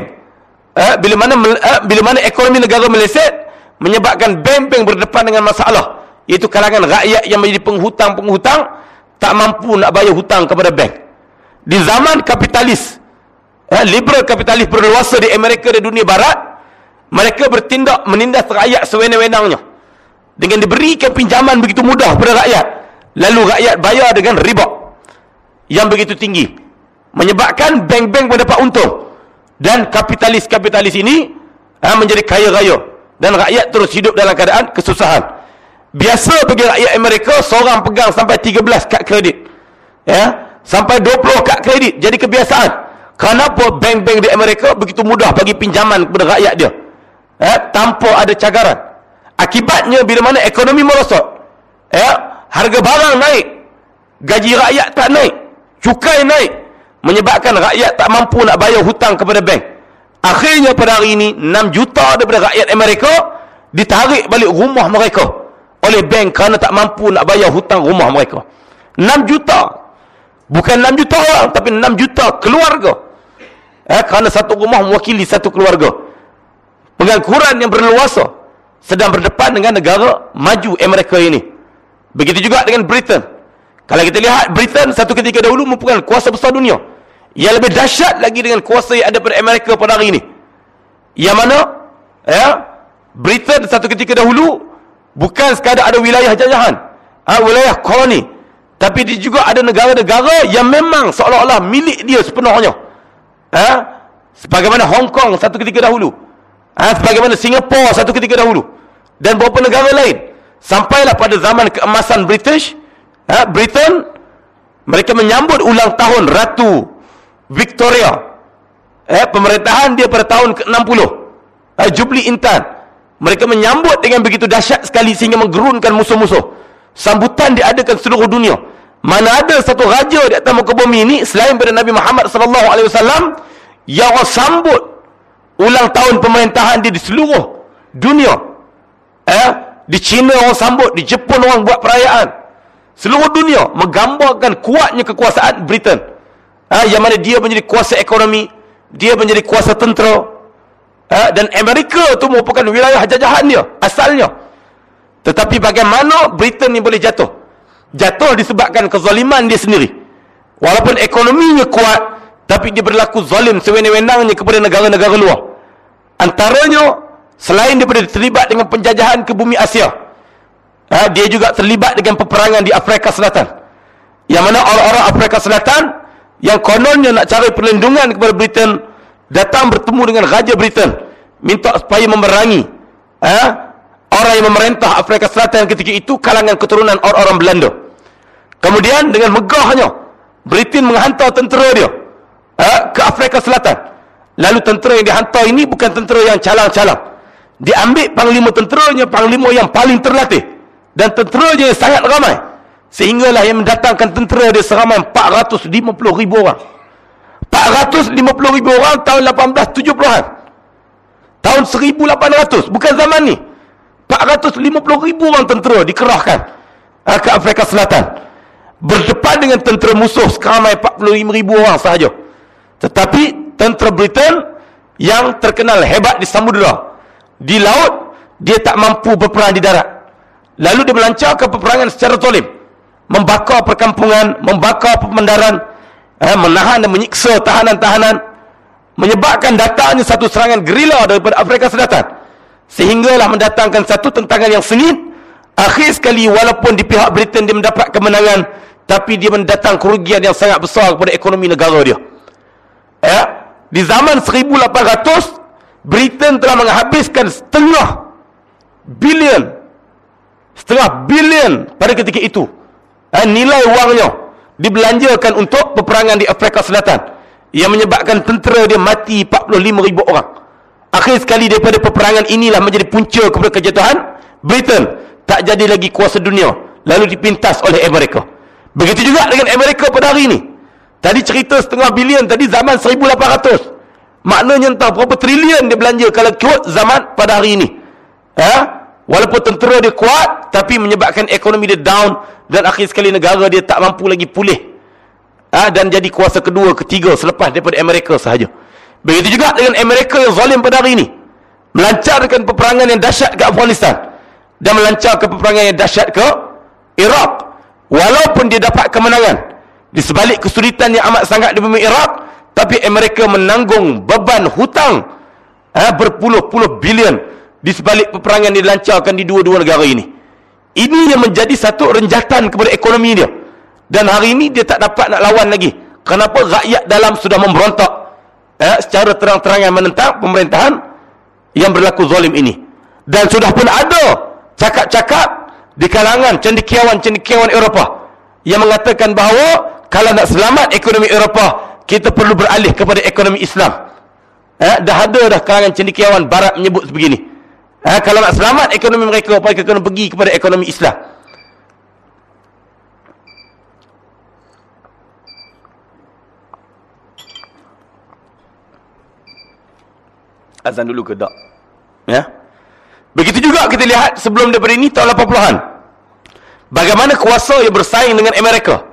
Eh, eh, bila eh, bila mana ekonomi negara meleset. Menyebabkan bank-bank berdepan dengan masalah iaitu kalangan rakyat yang menjadi penghutang-penghutang tak mampu nak bayar hutang kepada bank. Di zaman kapitalis eh, liberal kapitalis berluasa di Amerika dan dunia barat mereka bertindak menindas rakyat sewenang-wenangnya. Dengan diberikan pinjaman begitu mudah kepada rakyat lalu rakyat bayar dengan riba yang begitu tinggi menyebabkan bank-bank mendapat untung. Dan kapitalis-kapitalis ini eh, menjadi kaya raya. Dan rakyat terus hidup dalam keadaan kesusahan biasa bagi rakyat Amerika seorang pegang sampai 13 kad kredit. Ya? Sampai 20 kad kredit. Jadi kebiasaan. Kenapa bank-bank di Amerika begitu mudah bagi pinjaman kepada rakyat dia? Ya? Tanpa ada cagaran. Akibatnya bila mana ekonomi merosot ya? Harga barang naik. Gaji rakyat tak naik. Cukai naik. Menyebabkan rakyat tak mampu nak bayar hutang kepada bank. Akhirnya pada hari ini 6 juta daripada rakyat Amerika ditarik balik rumah mereka oleh bank kerana tak mampu nak bayar hutang rumah mereka. 6 juta. Bukan 6 juta orang tapi 6 juta keluarga. Eh, kerana satu rumah mewakili satu keluarga. Pengangguran yang berluasa sedang berdepan dengan negara maju Amerika ini. Begitu juga dengan Britain. Kalau kita lihat Britain satu ketika dahulu merupakan kuasa besar dunia. Yang lebih dahsyat lagi dengan kuasa yang ada pada Amerika pada hari ini. Yang mana ya Britain satu ketika dahulu bukan sekadar ada wilayah jajahan ha, wilayah koloni Tapi dia juga ada negara-negara yang memang seolah-olah milik dia sepenuhnya. Ha? Sebagaimana Hong Kong satu ketika dahulu. Ha? Sebagaimana Singapura satu ketika dahulu. Dan beberapa negara lain. Sampailah pada zaman keemasan British. Ha? Britain. Mereka menyambut ulang tahun Ratu Victoria. Eh, pemerintahan dia pada tahun ke-60. Ha? Jubilee Intan. Mereka menyambut dengan begitu dahsyat sekali sehingga menggerunkan musuh-musuh. Sambutan diadakan seluruh dunia. Mana ada satu raja di atas muka bumi ini selain daripada Nabi Muhammad sallallahu alaihi wasallam yang sambut ulang tahun pemerintahan dia di seluruh dunia. Eh di China orang sambut di Jepun orang buat perayaan. Seluruh dunia menggambarkan kuatnya kekuasaan Britain. Eh, yang mana dia menjadi kuasa ekonomi dia menjadi kuasa tentera eh, dan Amerika tu merupakan wilayah jajahan dia asalnya tetapi bagaimana Britain ni boleh jatuh? Jatuh disebabkan kezaliman dia sendiri. Walaupun ekonominya kuat, tapi dia berlaku zalim sewenang-wenangnya kepada negara-negara luar. Antaranya, selain daripada terlibat dengan penjajahan ke bumi Asia, ha, dia juga terlibat dengan peperangan di Afrika Selatan. Yang mana orang-orang Afrika Selatan, yang kononnya nak cari perlindungan kepada Britain, datang bertemu dengan Raja Britain, minta supaya memerangi. Ha, orang yang memerintah Afrika Selatan ketika itu kalangan keturunan orang-orang Belanda. Kemudian dengan megahnya Britain menghantar tentera dia eh, ke Afrika Selatan. Lalu tentera yang dihantar ini bukan tentera yang calang-calang. Diambil panglima tenteranya, panglima yang paling terlatih. Dan tenteranya yang sangat ramai. Sehinggalah yang mendatangkan tentera dia seramai 450 ribu orang. 450 ribu orang tahun 1870-an. Tahun 1800. Bukan zaman ni. 450 ribu orang tentera dikerahkan uh, ke Afrika Selatan berdepan dengan tentera musuh seramai 45 ribu orang sahaja tetapi tentera Britain yang terkenal hebat di samudera di laut dia tak mampu berperang di darat lalu dia melancarkan peperangan secara tolim membakar perkampungan membakar pemandaran eh, menahan dan menyiksa tahanan-tahanan. Menyebabkan datangnya satu serangan gerila daripada Afrika Selatan. Sehinggalah mendatangkan satu tentangan yang sengit. Akhir sekali walaupun di pihak Britain dia mendapat kemenangan tapi dia mendatang kerugian yang sangat besar kepada ekonomi negara dia. Ya di zaman 1800 Britain telah menghabiskan setengah bilion setengah bilion pada ketika itu. Ya, nilai wangnya dibelanjakan untuk peperangan di Afrika Selatan yang menyebabkan tentera dia mati 45 ribu orang Akhir sekali daripada peperangan inilah menjadi punca kepada kejatuhan Britain. Tak jadi lagi kuasa dunia. Lalu dipintas oleh Amerika. Begitu juga dengan Amerika pada hari ini. Tadi cerita setengah bilion. Tadi zaman 1800. Maknanya entah berapa trilion dia belanja kalau kuat zaman pada hari ini. Ha? Walaupun tentera dia kuat. Tapi menyebabkan ekonomi dia down. Dan akhir sekali negara dia tak mampu lagi pulih. Ha? Dan jadi kuasa kedua, ketiga selepas daripada Amerika sahaja. Begitu juga dengan Amerika yang zalim pada hari ini. Melancarkan peperangan yang dahsyat ke Afghanistan. Dan melancarkan peperangan yang dahsyat ke Iraq. Walaupun dia dapat kemenangan. Di sebalik kesulitan yang amat sangat di bumi Iraq. Tapi Amerika menanggung beban hutang. Ha, berpuluh-puluh bilion. Di sebalik peperangan dilancarkan di dua-dua negara ini. Ini yang menjadi satu renjatan kepada ekonomi dia. Dan hari ini dia tak dapat nak lawan lagi. Kenapa rakyat dalam sudah memberontak eh, secara terang-terangan menentang pemerintahan yang berlaku zalim ini. Dan sudah pun ada cakap-cakap di kalangan cendekiawan-cendekiawan Eropah yang mengatakan bahawa kalau nak selamat ekonomi Eropah, kita perlu beralih kepada ekonomi Islam. Eh, dah ada dah kalangan cendekiawan barat menyebut sebegini. Eh, kalau nak selamat ekonomi mereka, mereka kena pergi kepada ekonomi Islam. azan dulu ke tak? Ya? Begitu juga kita lihat sebelum daripada ini tahun 80-an bagaimana kuasa yang bersaing dengan Amerika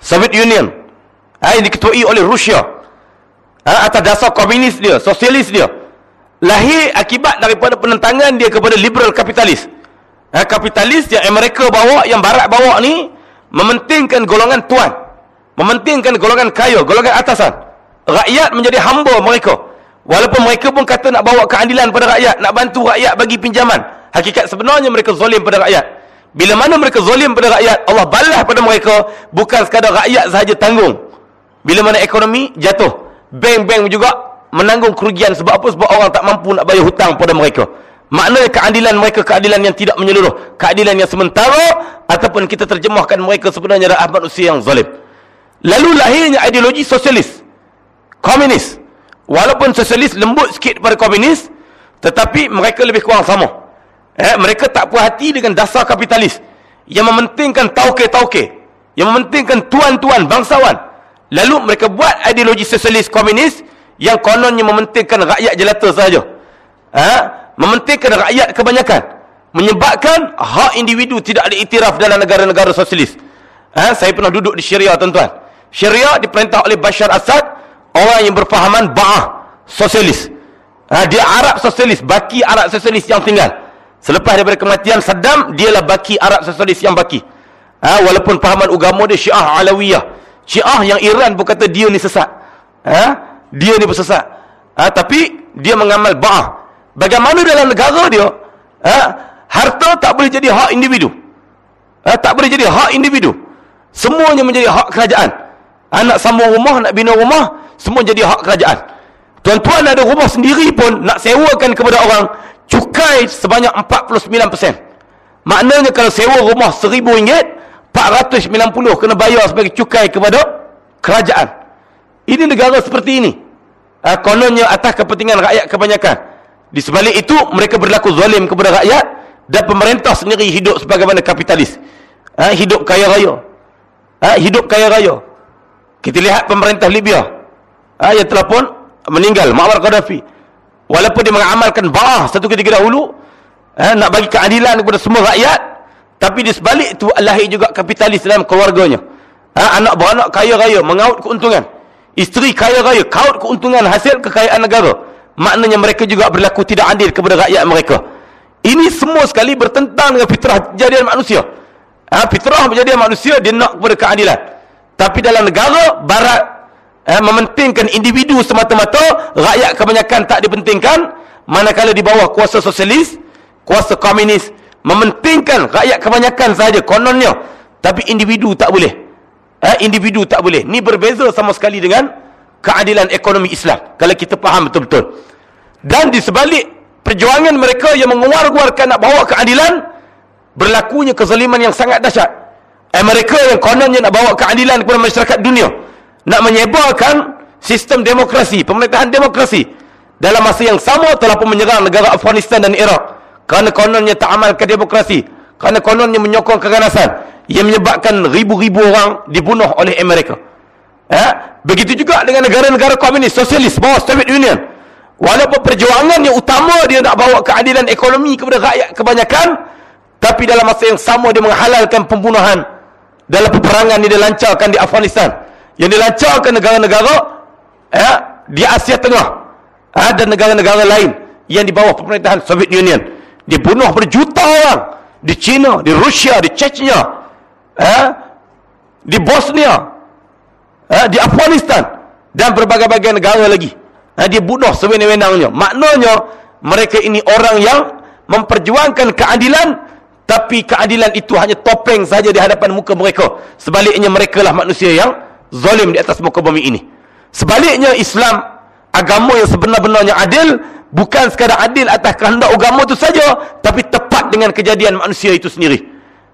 Soviet Union ha, yang diketuai oleh Rusia ha, atas dasar komunis dia sosialis dia lahir akibat daripada penentangan dia kepada liberal kapitalis ha, kapitalis yang Amerika bawa yang barat bawa ni mementingkan golongan tuan mementingkan golongan kaya golongan atasan rakyat menjadi hamba mereka Walaupun mereka pun kata nak bawa keadilan pada rakyat, nak bantu rakyat bagi pinjaman. Hakikat sebenarnya mereka zalim pada rakyat. Bila mana mereka zalim pada rakyat, Allah balas pada mereka bukan sekadar rakyat sahaja tanggung. Bila mana ekonomi jatuh, bank-bank juga menanggung kerugian sebab apa? Sebab orang tak mampu nak bayar hutang pada mereka. Maknanya keadilan mereka keadilan yang tidak menyeluruh, keadilan yang sementara ataupun kita terjemahkan mereka sebenarnya adalah manusia yang zalim. Lalu lahirnya ideologi sosialis. Komunis. Walaupun sosialis lembut sikit pada komunis, tetapi mereka lebih kurang sama. Eh, mereka tak puas hati dengan dasar kapitalis yang mementingkan tauke-tauke, yang mementingkan tuan-tuan bangsawan. Lalu mereka buat ideologi sosialis komunis yang kononnya mementingkan rakyat jelata sahaja. Eh, mementingkan rakyat kebanyakan. Menyebabkan hak individu tidak ada iktiraf dalam negara-negara sosialis. Eh, saya pernah duduk di Syria, tuan-tuan. Syria diperintah oleh Bashar Assad, orang yang berfahaman ba'ah sosialis. Eh, dia Arab sosialis, baki Arab sosialis yang tinggal. Selepas daripada kematian Saddam, dialah baki Arab Sosialis yang baki. Ha, walaupun pahaman agama dia Syiah Alawiyah. Syiah yang Iran pun kata dia ni sesat. Ha, dia ni bersesat. Ha, tapi dia mengamal ba'ah. Bagaimana dalam negara dia, ha, harta tak boleh jadi hak individu. Ha, tak boleh jadi hak individu. Semuanya menjadi hak kerajaan. Anak ha, sambung rumah, nak bina rumah, semua jadi hak kerajaan. Tuan-tuan ada rumah sendiri pun nak sewakan kepada orang, cukai sebanyak 49%. Maknanya kalau sewa rumah RM1,000, 490 kena bayar sebagai cukai kepada kerajaan. Ini negara seperti ini. Ha, kononnya atas kepentingan rakyat kebanyakan. Di sebalik itu, mereka berlaku zalim kepada rakyat dan pemerintah sendiri hidup sebagaimana kapitalis. Ha, hidup kaya raya. Ha, hidup kaya raya. Kita lihat pemerintah Libya. Ha, yang telah pun meninggal. Muammar Gaddafi walaupun dia mengamalkan ba'ah satu ketika dahulu eh, nak bagi keadilan kepada semua rakyat tapi di sebalik itu lahir juga kapitalis dalam keluarganya eh, anak beranak kaya raya mengaut keuntungan isteri kaya raya kaut keuntungan hasil kekayaan negara. Maknanya mereka juga berlaku tidak adil kepada rakyat mereka. Ini semua sekali bertentang dengan fitrah kejadian manusia. Eh, fitrah kejadian manusia dia nak kepada keadilan. Tapi dalam negara barat eh, mementingkan individu semata-mata rakyat kebanyakan tak dipentingkan. Manakala di bawah kuasa sosialis kuasa komunis mementingkan rakyat kebanyakan saja kononnya. Tapi individu tak boleh eh, individu tak boleh ni berbeza sama sekali dengan keadilan ekonomi Islam kalau kita faham betul-betul dan di sebalik perjuangan mereka yang menguar-guarkan nak bawa keadilan berlakunya kezaliman yang sangat dahsyat eh, mereka yang kononnya nak bawa keadilan kepada masyarakat dunia nak menyebarkan sistem demokrasi, pemerintahan demokrasi. Dalam masa yang sama telah pun menyerang negara Afghanistan dan Iraq. Kerana kononnya tak amalkan demokrasi. Kerana kononnya menyokong keganasan. Yang menyebabkan ribu-ribu orang dibunuh oleh Amerika. Ya? Begitu juga dengan negara-negara komunis, sosialis, bawah Soviet Union. Walaupun perjuangan yang utama dia nak bawa keadilan ekonomi kepada rakyat kebanyakan. Tapi dalam masa yang sama dia menghalalkan pembunuhan. Dalam peperangan yang dilancarkan di Afghanistan yang dilancarkan negara-negara ya, di Asia Tengah ya, dan negara-negara lain yang di bawah pemerintahan Soviet Union dibunuh berjuta orang di China, di Rusia, di Chechnya ya, di Bosnia. Ya, di Afghanistan. Dan berbagai-bagai negara lagi. Ya, dia bunuh sewenang-wenangnya. Maknanya mereka ini orang yang memperjuangkan keadilan. Tapi keadilan itu hanya topeng saja di hadapan muka mereka. Sebaliknya mereka lah manusia yang zalim di atas muka bumi ini. Sebaliknya Islam agama yang sebenar-benarnya adil bukan sekadar adil atas kehendak agama itu saja tapi tepat dengan kejadian manusia itu sendiri.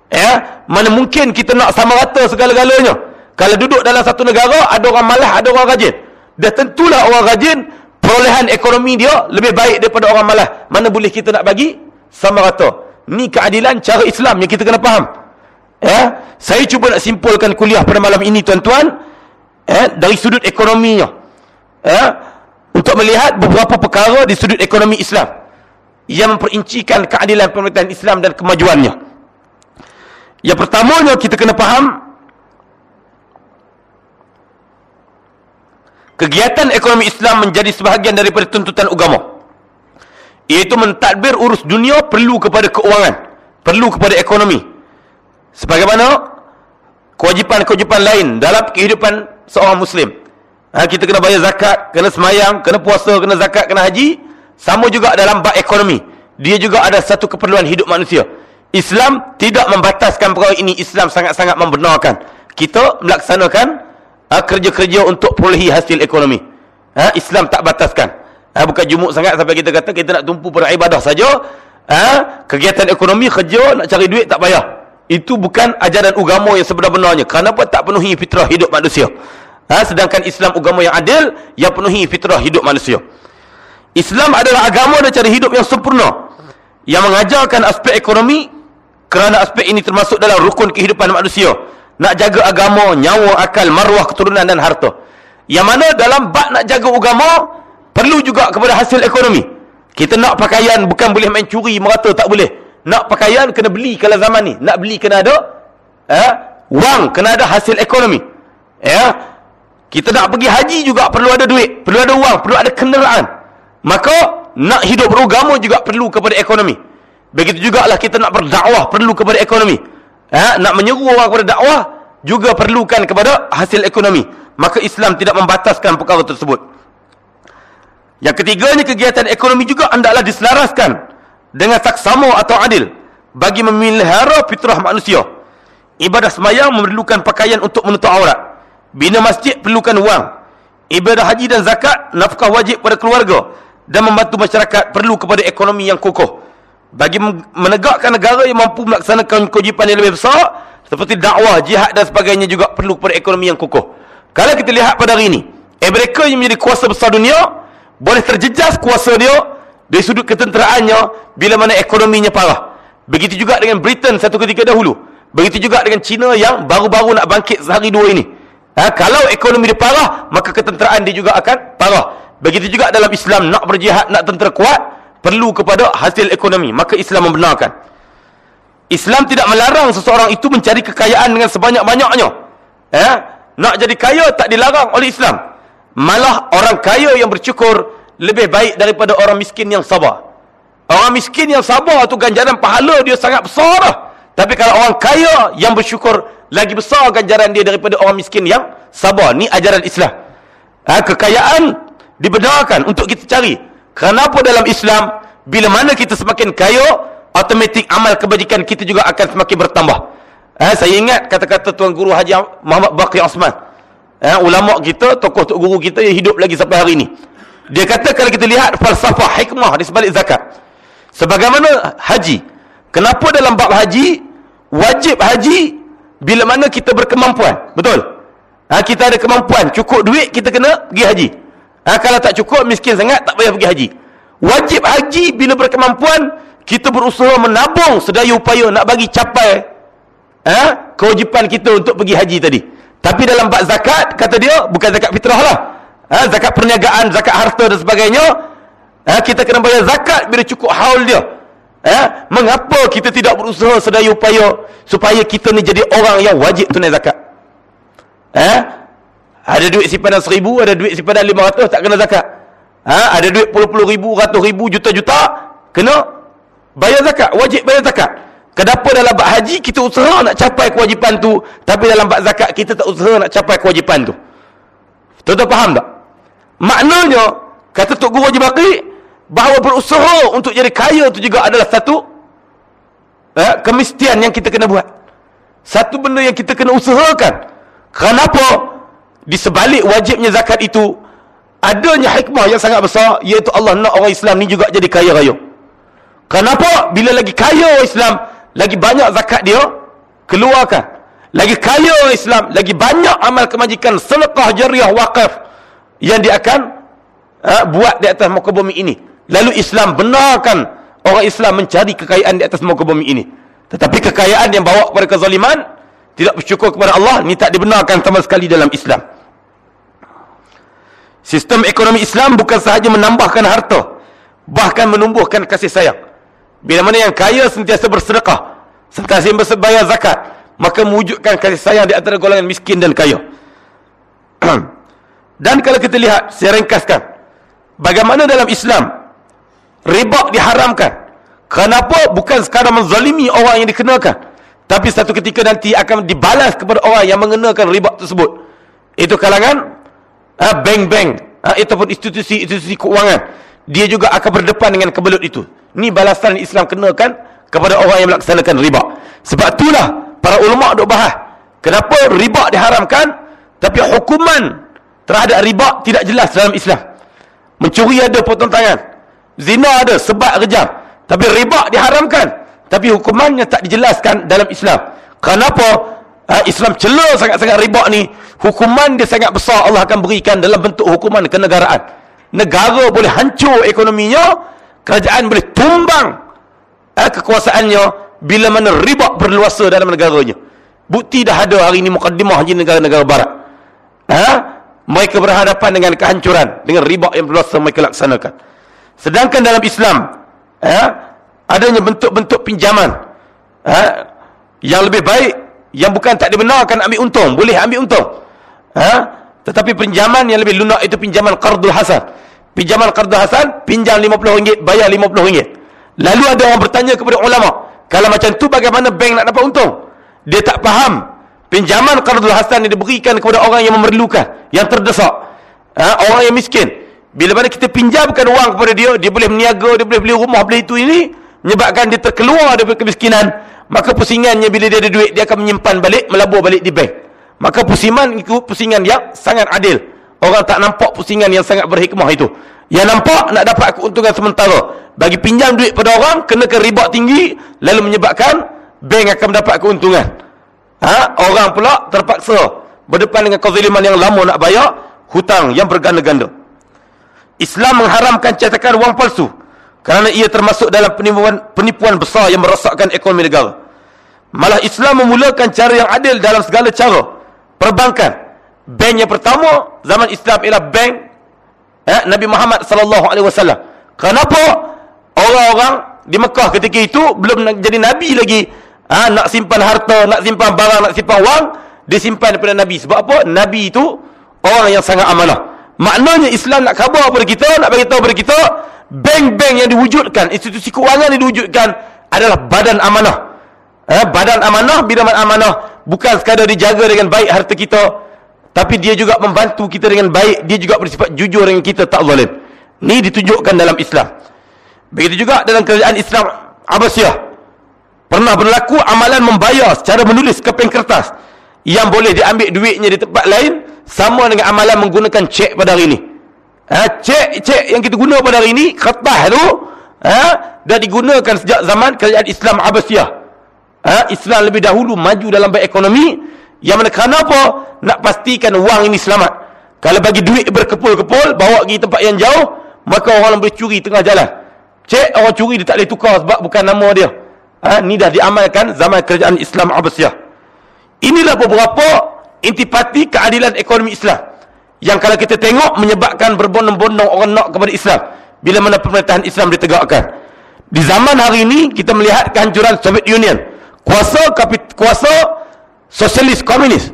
Ya, mana mungkin kita nak sama rata segala-galanya. Kalau duduk dalam satu negara ada orang malas, ada orang rajin. Dah tentulah orang rajin perolehan ekonomi dia lebih baik daripada orang malas. Mana boleh kita nak bagi sama rata. Ni keadilan cara Islam yang kita kena faham. Ya, saya cuba nak simpulkan kuliah pada malam ini tuan-tuan, eh, dari sudut ekonominya. Eh, untuk melihat beberapa perkara di sudut ekonomi Islam yang memperincikan keadilan pemerintahan Islam dan kemajuannya. Yang pertamanya kita kena faham kegiatan ekonomi Islam menjadi sebahagian daripada tuntutan agama. Iaitu mentadbir urus dunia perlu kepada keuangan, perlu kepada ekonomi. Sebagaimana kewajipan-kewajipan lain dalam kehidupan seorang Muslim. Ha, kita kena bayar zakat, kena semayang, kena puasa, kena zakat, kena haji. Sama juga dalam bab ekonomi. Dia juga ada satu keperluan hidup manusia. Islam tidak membataskan perkara ini. Islam sangat-sangat membenarkan. Kita melaksanakan uh, kerja-kerja untuk perolehi hasil ekonomi. Uh, Islam tak bataskan. Uh, bukan jumuk sangat sampai kita kata kita nak tumpu pada ibadah saja. Uh, kegiatan ekonomi, kerja, nak cari duit tak payah. Itu bukan ajaran agama yang sebenar-benarnya. Kenapa tak penuhi fitrah hidup manusia? Ha, sedangkan Islam agama yang adil yang penuhi fitrah hidup manusia. Islam adalah agama dan cara hidup yang sempurna yang mengajarkan aspek ekonomi kerana aspek ini termasuk dalam rukun kehidupan manusia. Nak jaga agama, nyawa, akal, maruah, keturunan dan harta. Yang mana dalam bab nak jaga agama perlu juga kepada hasil ekonomi. Kita nak pakaian bukan boleh main curi merata tak boleh. Nak pakaian kena beli kalau zaman ni. Nak beli kena ada eh, wang, kena ada hasil ekonomi. Ya. Kita nak pergi haji juga perlu ada duit, perlu ada wang, perlu ada kenderaan. Maka nak hidup beragama juga perlu kepada ekonomi. Begitu juga lah kita nak berdakwah perlu kepada ekonomi. Ha? nak menyeru orang kepada dakwah juga perlukan kepada hasil ekonomi. Maka Islam tidak membataskan perkara tersebut. Yang ketiganya kegiatan ekonomi juga hendaklah diselaraskan dengan saksama atau adil bagi memelihara fitrah manusia. Ibadah semayang memerlukan pakaian untuk menutup aurat. Bina masjid perlukan wang. Ibadah haji dan zakat nafkah wajib pada keluarga dan membantu masyarakat perlu kepada ekonomi yang kokoh. Bagi menegakkan negara yang mampu melaksanakan kewajipan yang lebih besar seperti dakwah, jihad dan sebagainya juga perlu kepada ekonomi yang kokoh. Kalau kita lihat pada hari ini, Amerika yang menjadi kuasa besar dunia boleh terjejas kuasa dia dari sudut ketenteraannya bila mana ekonominya parah. Begitu juga dengan Britain satu ketika dahulu. Begitu juga dengan China yang baru-baru nak bangkit sehari dua ini. Ha, kalau ekonomi dia parah, maka ketenteraan dia juga akan parah. Begitu juga dalam Islam, nak berjihad, nak tentera kuat, perlu kepada hasil ekonomi. Maka Islam membenarkan. Islam tidak melarang seseorang itu mencari kekayaan dengan sebanyak-banyaknya. Ha? Nak jadi kaya tak dilarang oleh Islam. Malah orang kaya yang bersyukur lebih baik daripada orang miskin yang sabar. Orang miskin yang sabar itu ganjaran pahala dia sangat besar lah. Tapi kalau orang kaya yang bersyukur lagi besar ganjaran dia daripada orang miskin yang sabar. Ni ajaran Islam. Ha, kekayaan dibenarkan untuk kita cari. Kenapa dalam Islam bila mana kita semakin kaya, automatik amal kebajikan kita juga akan semakin bertambah. Ha, saya ingat kata-kata Tuan Guru Haji Muhammad Baqi Osman. Ha, ulama kita, tokoh tok guru kita yang hidup lagi sampai hari ini. Dia kata kalau kita lihat falsafah hikmah di sebalik zakat. Sebagaimana haji. Kenapa dalam bab haji wajib haji bila mana kita berkemampuan betul ha, kita ada kemampuan cukup duit kita kena pergi haji ha, kalau tak cukup miskin sangat tak payah pergi haji wajib haji bila berkemampuan kita berusaha menabung sedaya upaya nak bagi capai ha, kewajipan kita untuk pergi haji tadi tapi dalam bab zakat kata dia bukan zakat fitrah lah ha, zakat perniagaan zakat harta dan sebagainya ha, kita kena bayar zakat bila cukup haul dia Eh, mengapa kita tidak berusaha sedaya upaya supaya kita ni jadi orang yang wajib tunai zakat? Eh? Ada duit simpanan seribu, ada duit simpanan lima ratus, tak kena zakat. Ha? Ada duit puluh-puluh ribu, ratus ribu, juta-juta, kena bayar zakat, wajib bayar zakat. Kenapa dalam bak haji kita usaha nak capai kewajipan tu, tapi dalam bak zakat kita tak usaha nak capai kewajipan tu. Tuan-tuan faham tak? Maknanya, kata Tok Guru Haji Bakri, bahawa berusaha untuk jadi kaya itu juga adalah satu eh, kemestian yang kita kena buat satu benda yang kita kena usahakan kenapa di sebalik wajibnya zakat itu adanya hikmah yang sangat besar iaitu Allah nak orang Islam ni juga jadi kaya raya kenapa bila lagi kaya orang Islam lagi banyak zakat dia keluarkan lagi kaya orang Islam lagi banyak amal kemajikan sedekah jariah wakaf yang dia akan uh, buat di atas muka bumi ini Lalu Islam benarkan orang Islam mencari kekayaan di atas muka bumi ini. Tetapi kekayaan yang bawa kepada kezaliman, tidak bersyukur kepada Allah, ini tak dibenarkan sama sekali dalam Islam. Sistem ekonomi Islam bukan sahaja menambahkan harta, bahkan menumbuhkan kasih sayang. Bila mana yang kaya sentiasa bersedekah, sentiasa bersebayar zakat, maka mewujudkan kasih sayang di antara golongan miskin dan kaya. dan kalau kita lihat, saya ringkaskan, bagaimana dalam Islam, riba diharamkan. Kenapa? Bukan sekadar menzalimi orang yang dikenakan. Tapi satu ketika nanti akan dibalas kepada orang yang mengenakan riba tersebut. Itu kalangan bank-bank ha, ataupun institusi-institusi keuangan. Dia juga akan berdepan dengan kebelut itu. Ini balasan Islam kenakan kepada orang yang melaksanakan riba. Sebab itulah para ulama duk bahas. Kenapa riba diharamkan tapi hukuman terhadap riba tidak jelas dalam Islam. Mencuri ada potong tangan. Zina ada sebab rejam. Tapi riba diharamkan. Tapi hukumannya tak dijelaskan dalam Islam. Kenapa? Ha, Islam celah sangat-sangat riba ni. Hukuman dia sangat besar Allah akan berikan dalam bentuk hukuman kenegaraan. Negara boleh hancur ekonominya. Kerajaan boleh tumbang ha, kekuasaannya bila mana riba berluasa dalam negaranya. Bukti dah ada hari ini mukaddimah di negara-negara barat. Ha? Mereka berhadapan dengan kehancuran. Dengan riba yang berluasa mereka laksanakan. Sedangkan dalam Islam. Ha? Adanya bentuk-bentuk pinjaman. Ha? Yang lebih baik yang bukan tak dibenarkan ambil untung. Boleh ambil untung. Ha? tetapi pinjaman yang lebih lunak itu pinjaman qardul hasan. Pinjaman qardul hasan pinjam RM50 bayar RM50 lalu ada orang bertanya kepada ulama kalau macam tu bagaimana bank nak dapat untung? Dia tak faham. Pinjaman qardul hasan yang diberikan kepada orang yang memerlukan yang terdesak. Ha? orang yang miskin. Bila mana kita pinjamkan wang kepada dia dia boleh meniaga dia boleh beli rumah beli itu ini menyebabkan dia terkeluar daripada kemiskinan maka pusingannya bila dia ada duit dia akan menyimpan balik melabur balik di bank. Maka pusingan itu pusingan yang sangat adil. Orang tak nampak pusingan yang sangat berhikmah itu. Yang nampak nak dapat keuntungan sementara. Bagi pinjam duit pada orang kena ke riba tinggi lalu menyebabkan bank akan mendapat keuntungan. Ha? orang pula terpaksa berdepan dengan kezaliman yang lama nak bayar hutang yang berganda-ganda. Islam mengharamkan cetakan wang palsu kerana ia termasuk dalam penipuan, penipuan besar yang merosakkan ekonomi negara. Malah Islam memulakan cara yang adil dalam segala cara. Perbankan. Bank yang pertama zaman Islam ialah bank eh, Nabi Muhammad sallallahu alaihi wasallam. Kenapa orang-orang di Mekah ketika itu belum jadi nabi lagi ha, nak simpan harta, nak simpan barang, nak simpan wang, disimpan daripada nabi. Sebab apa? Nabi itu orang yang sangat amanah. Maknanya Islam nak khabar kepada kita, nak bagi tahu kepada kita bank-bank yang diwujudkan, institusi kewangan yang diwujudkan adalah badan amanah. Eh, badan amanah, bila amanah bukan sekadar dijaga dengan baik harta kita, tapi dia juga membantu kita dengan baik, dia juga bersifat jujur dengan kita, tak zalim. Ini ditunjukkan dalam Islam. Begitu juga dalam kerajaan Islam Abbasiyah. Pernah berlaku amalan membayar secara menulis ke peng kertas yang boleh diambil duitnya di tempat lain sama dengan amalan menggunakan cek pada hari ini. Ha, cek cek yang kita guna pada hari ini kertas tu ha, dah digunakan sejak zaman kerajaan Islam Abbasiyah. Ha, Islam lebih dahulu maju dalam baik ekonomi yang mana kenapa nak pastikan wang ini selamat. Kalau bagi duit berkepul-kepul bawa pergi tempat yang jauh maka orang boleh curi tengah jalan. Cek orang curi dia tak boleh tukar sebab bukan nama dia. Ha, ni dah diamalkan zaman kerajaan Islam Abbasiyah. Inilah beberapa intipati keadilan ekonomi Islam yang kalau kita tengok menyebabkan berbondong-bondong orang nak kepada Islam. Bila mana pemerintahan Islam ditegakkan. Di zaman hari ini kita melihat kehancuran Soviet Union. Kuasa kapit, kuasa sosialis komunis.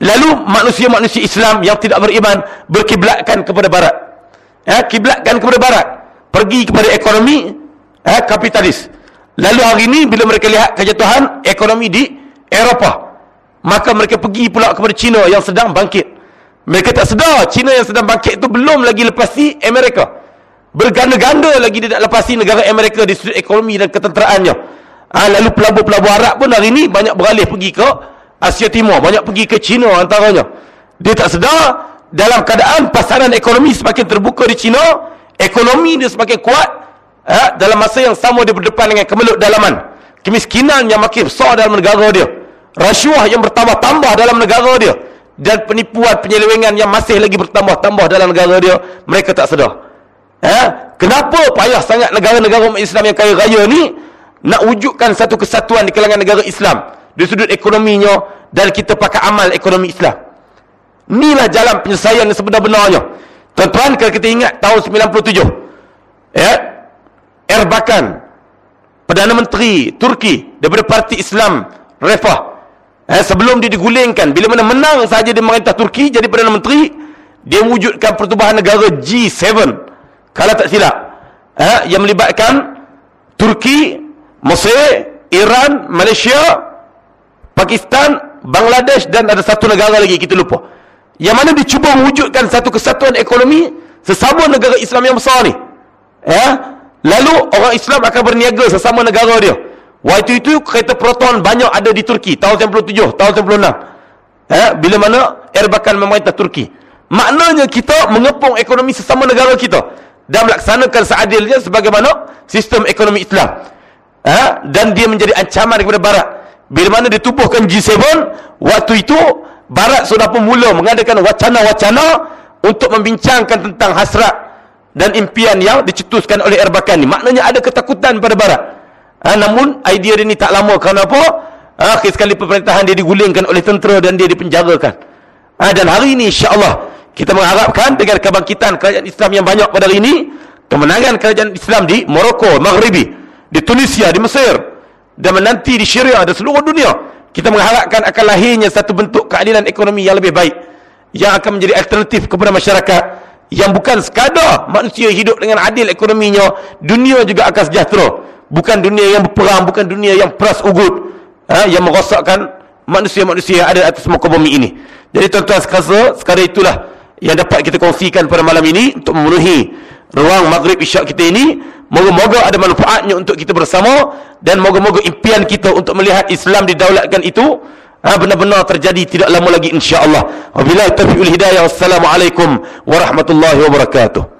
Lalu manusia-manusia Islam yang tidak beriman berkiblatkan kepada barat. Ya, kiblatkan kepada barat. Pergi kepada ekonomi ya, kapitalis. Lalu hari ini bila mereka lihat kejatuhan ekonomi di Eropah maka mereka pergi pula kepada China yang sedang bangkit mereka tak sedar China yang sedang bangkit itu belum lagi lepasi Amerika. Berganda-ganda lagi dia tak lepasi negara Amerika di sudut ekonomi dan ketenteraannya. Ha, lalu pelabur-pelabur Arab pun hari ini banyak beralih pergi ke Asia Timur. Banyak pergi ke China antaranya. Dia tak sedar dalam keadaan pasaran ekonomi semakin terbuka di China. Ekonomi dia semakin kuat. Ha, dalam masa yang sama dia berdepan dengan kemelut dalaman. Kemiskinan yang makin besar dalam negara dia. Rasuah yang bertambah-tambah dalam negara dia dan penipuan penyelewengan yang masih lagi bertambah-tambah dalam negara dia mereka tak sedar. Ha? kenapa payah sangat negara-negara Islam yang kaya raya ni nak wujudkan satu kesatuan di kalangan negara Islam di sudut ekonominya dan kita pakai amal ekonomi Islam? Inilah jalan penyelesaian yang sebenar-benarnya. Tuan-tuan kalau kita ingat tahun 97 ya Erbakan Perdana Menteri Turki daripada Parti Islam Refah Eh, sebelum dia digulingkan, bila mana menang saja dia merintah Turki jadi Perdana Menteri, dia wujudkan pertubuhan negara G7. Kalau tak silap. Eh, yang melibatkan Turki, Mesir, Iran, Malaysia, Pakistan, Bangladesh dan ada satu negara lagi kita lupa. Yang mana dia cuba mewujudkan satu kesatuan ekonomi sesama negara Islam yang besar ni. Eh, lalu orang Islam akan berniaga sesama negara dia Waktu itu kereta proton banyak ada di Turki tahun 97, tahun 96. Eh, bila mana Erbakan memerintah Turki. Maknanya kita mengepung ekonomi sesama negara kita dan melaksanakan seadilnya sebagaimana sistem ekonomi Islam. Eh, dan dia menjadi ancaman kepada barat. Bila mana ditubuhkan G7, waktu itu barat sudah pun mula mengadakan wacana-wacana untuk membincangkan tentang hasrat dan impian yang dicetuskan oleh Erbakan ni. Maknanya ada ketakutan pada barat. Ha, namun idea dia ni tak lama kerana apa? Ha, akhir sekali pemerintahan dia digulingkan oleh tentera dan dia dipenjarakan. Ha, dan hari ini insya-Allah kita mengharapkan dengan kebangkitan kerajaan Islam yang banyak pada hari ini, kemenangan kerajaan Islam di Morocco, Maghribi, di Tunisia, di Mesir dan menanti di Syria dan seluruh dunia, kita mengharapkan akan lahirnya satu bentuk keadilan ekonomi yang lebih baik yang akan menjadi alternatif kepada masyarakat yang bukan sekadar manusia hidup dengan adil ekonominya, dunia juga akan sejahtera bukan dunia yang berperang, bukan dunia yang peras ugut ha, yang merosakkan manusia-manusia yang ada atas muka bumi ini. Jadi tuan-tuan sekalian, sekadar itulah yang dapat kita kongsikan pada malam ini untuk memenuhi ruang maghrib isyak kita ini. Moga-moga ada manfaatnya untuk kita bersama dan moga-moga impian kita untuk melihat Islam didaulatkan itu ha, benar-benar terjadi tidak lama lagi insya-Allah. Wabillahi taufiq wal hidayah. Wassalamualaikum warahmatullahi wabarakatuh.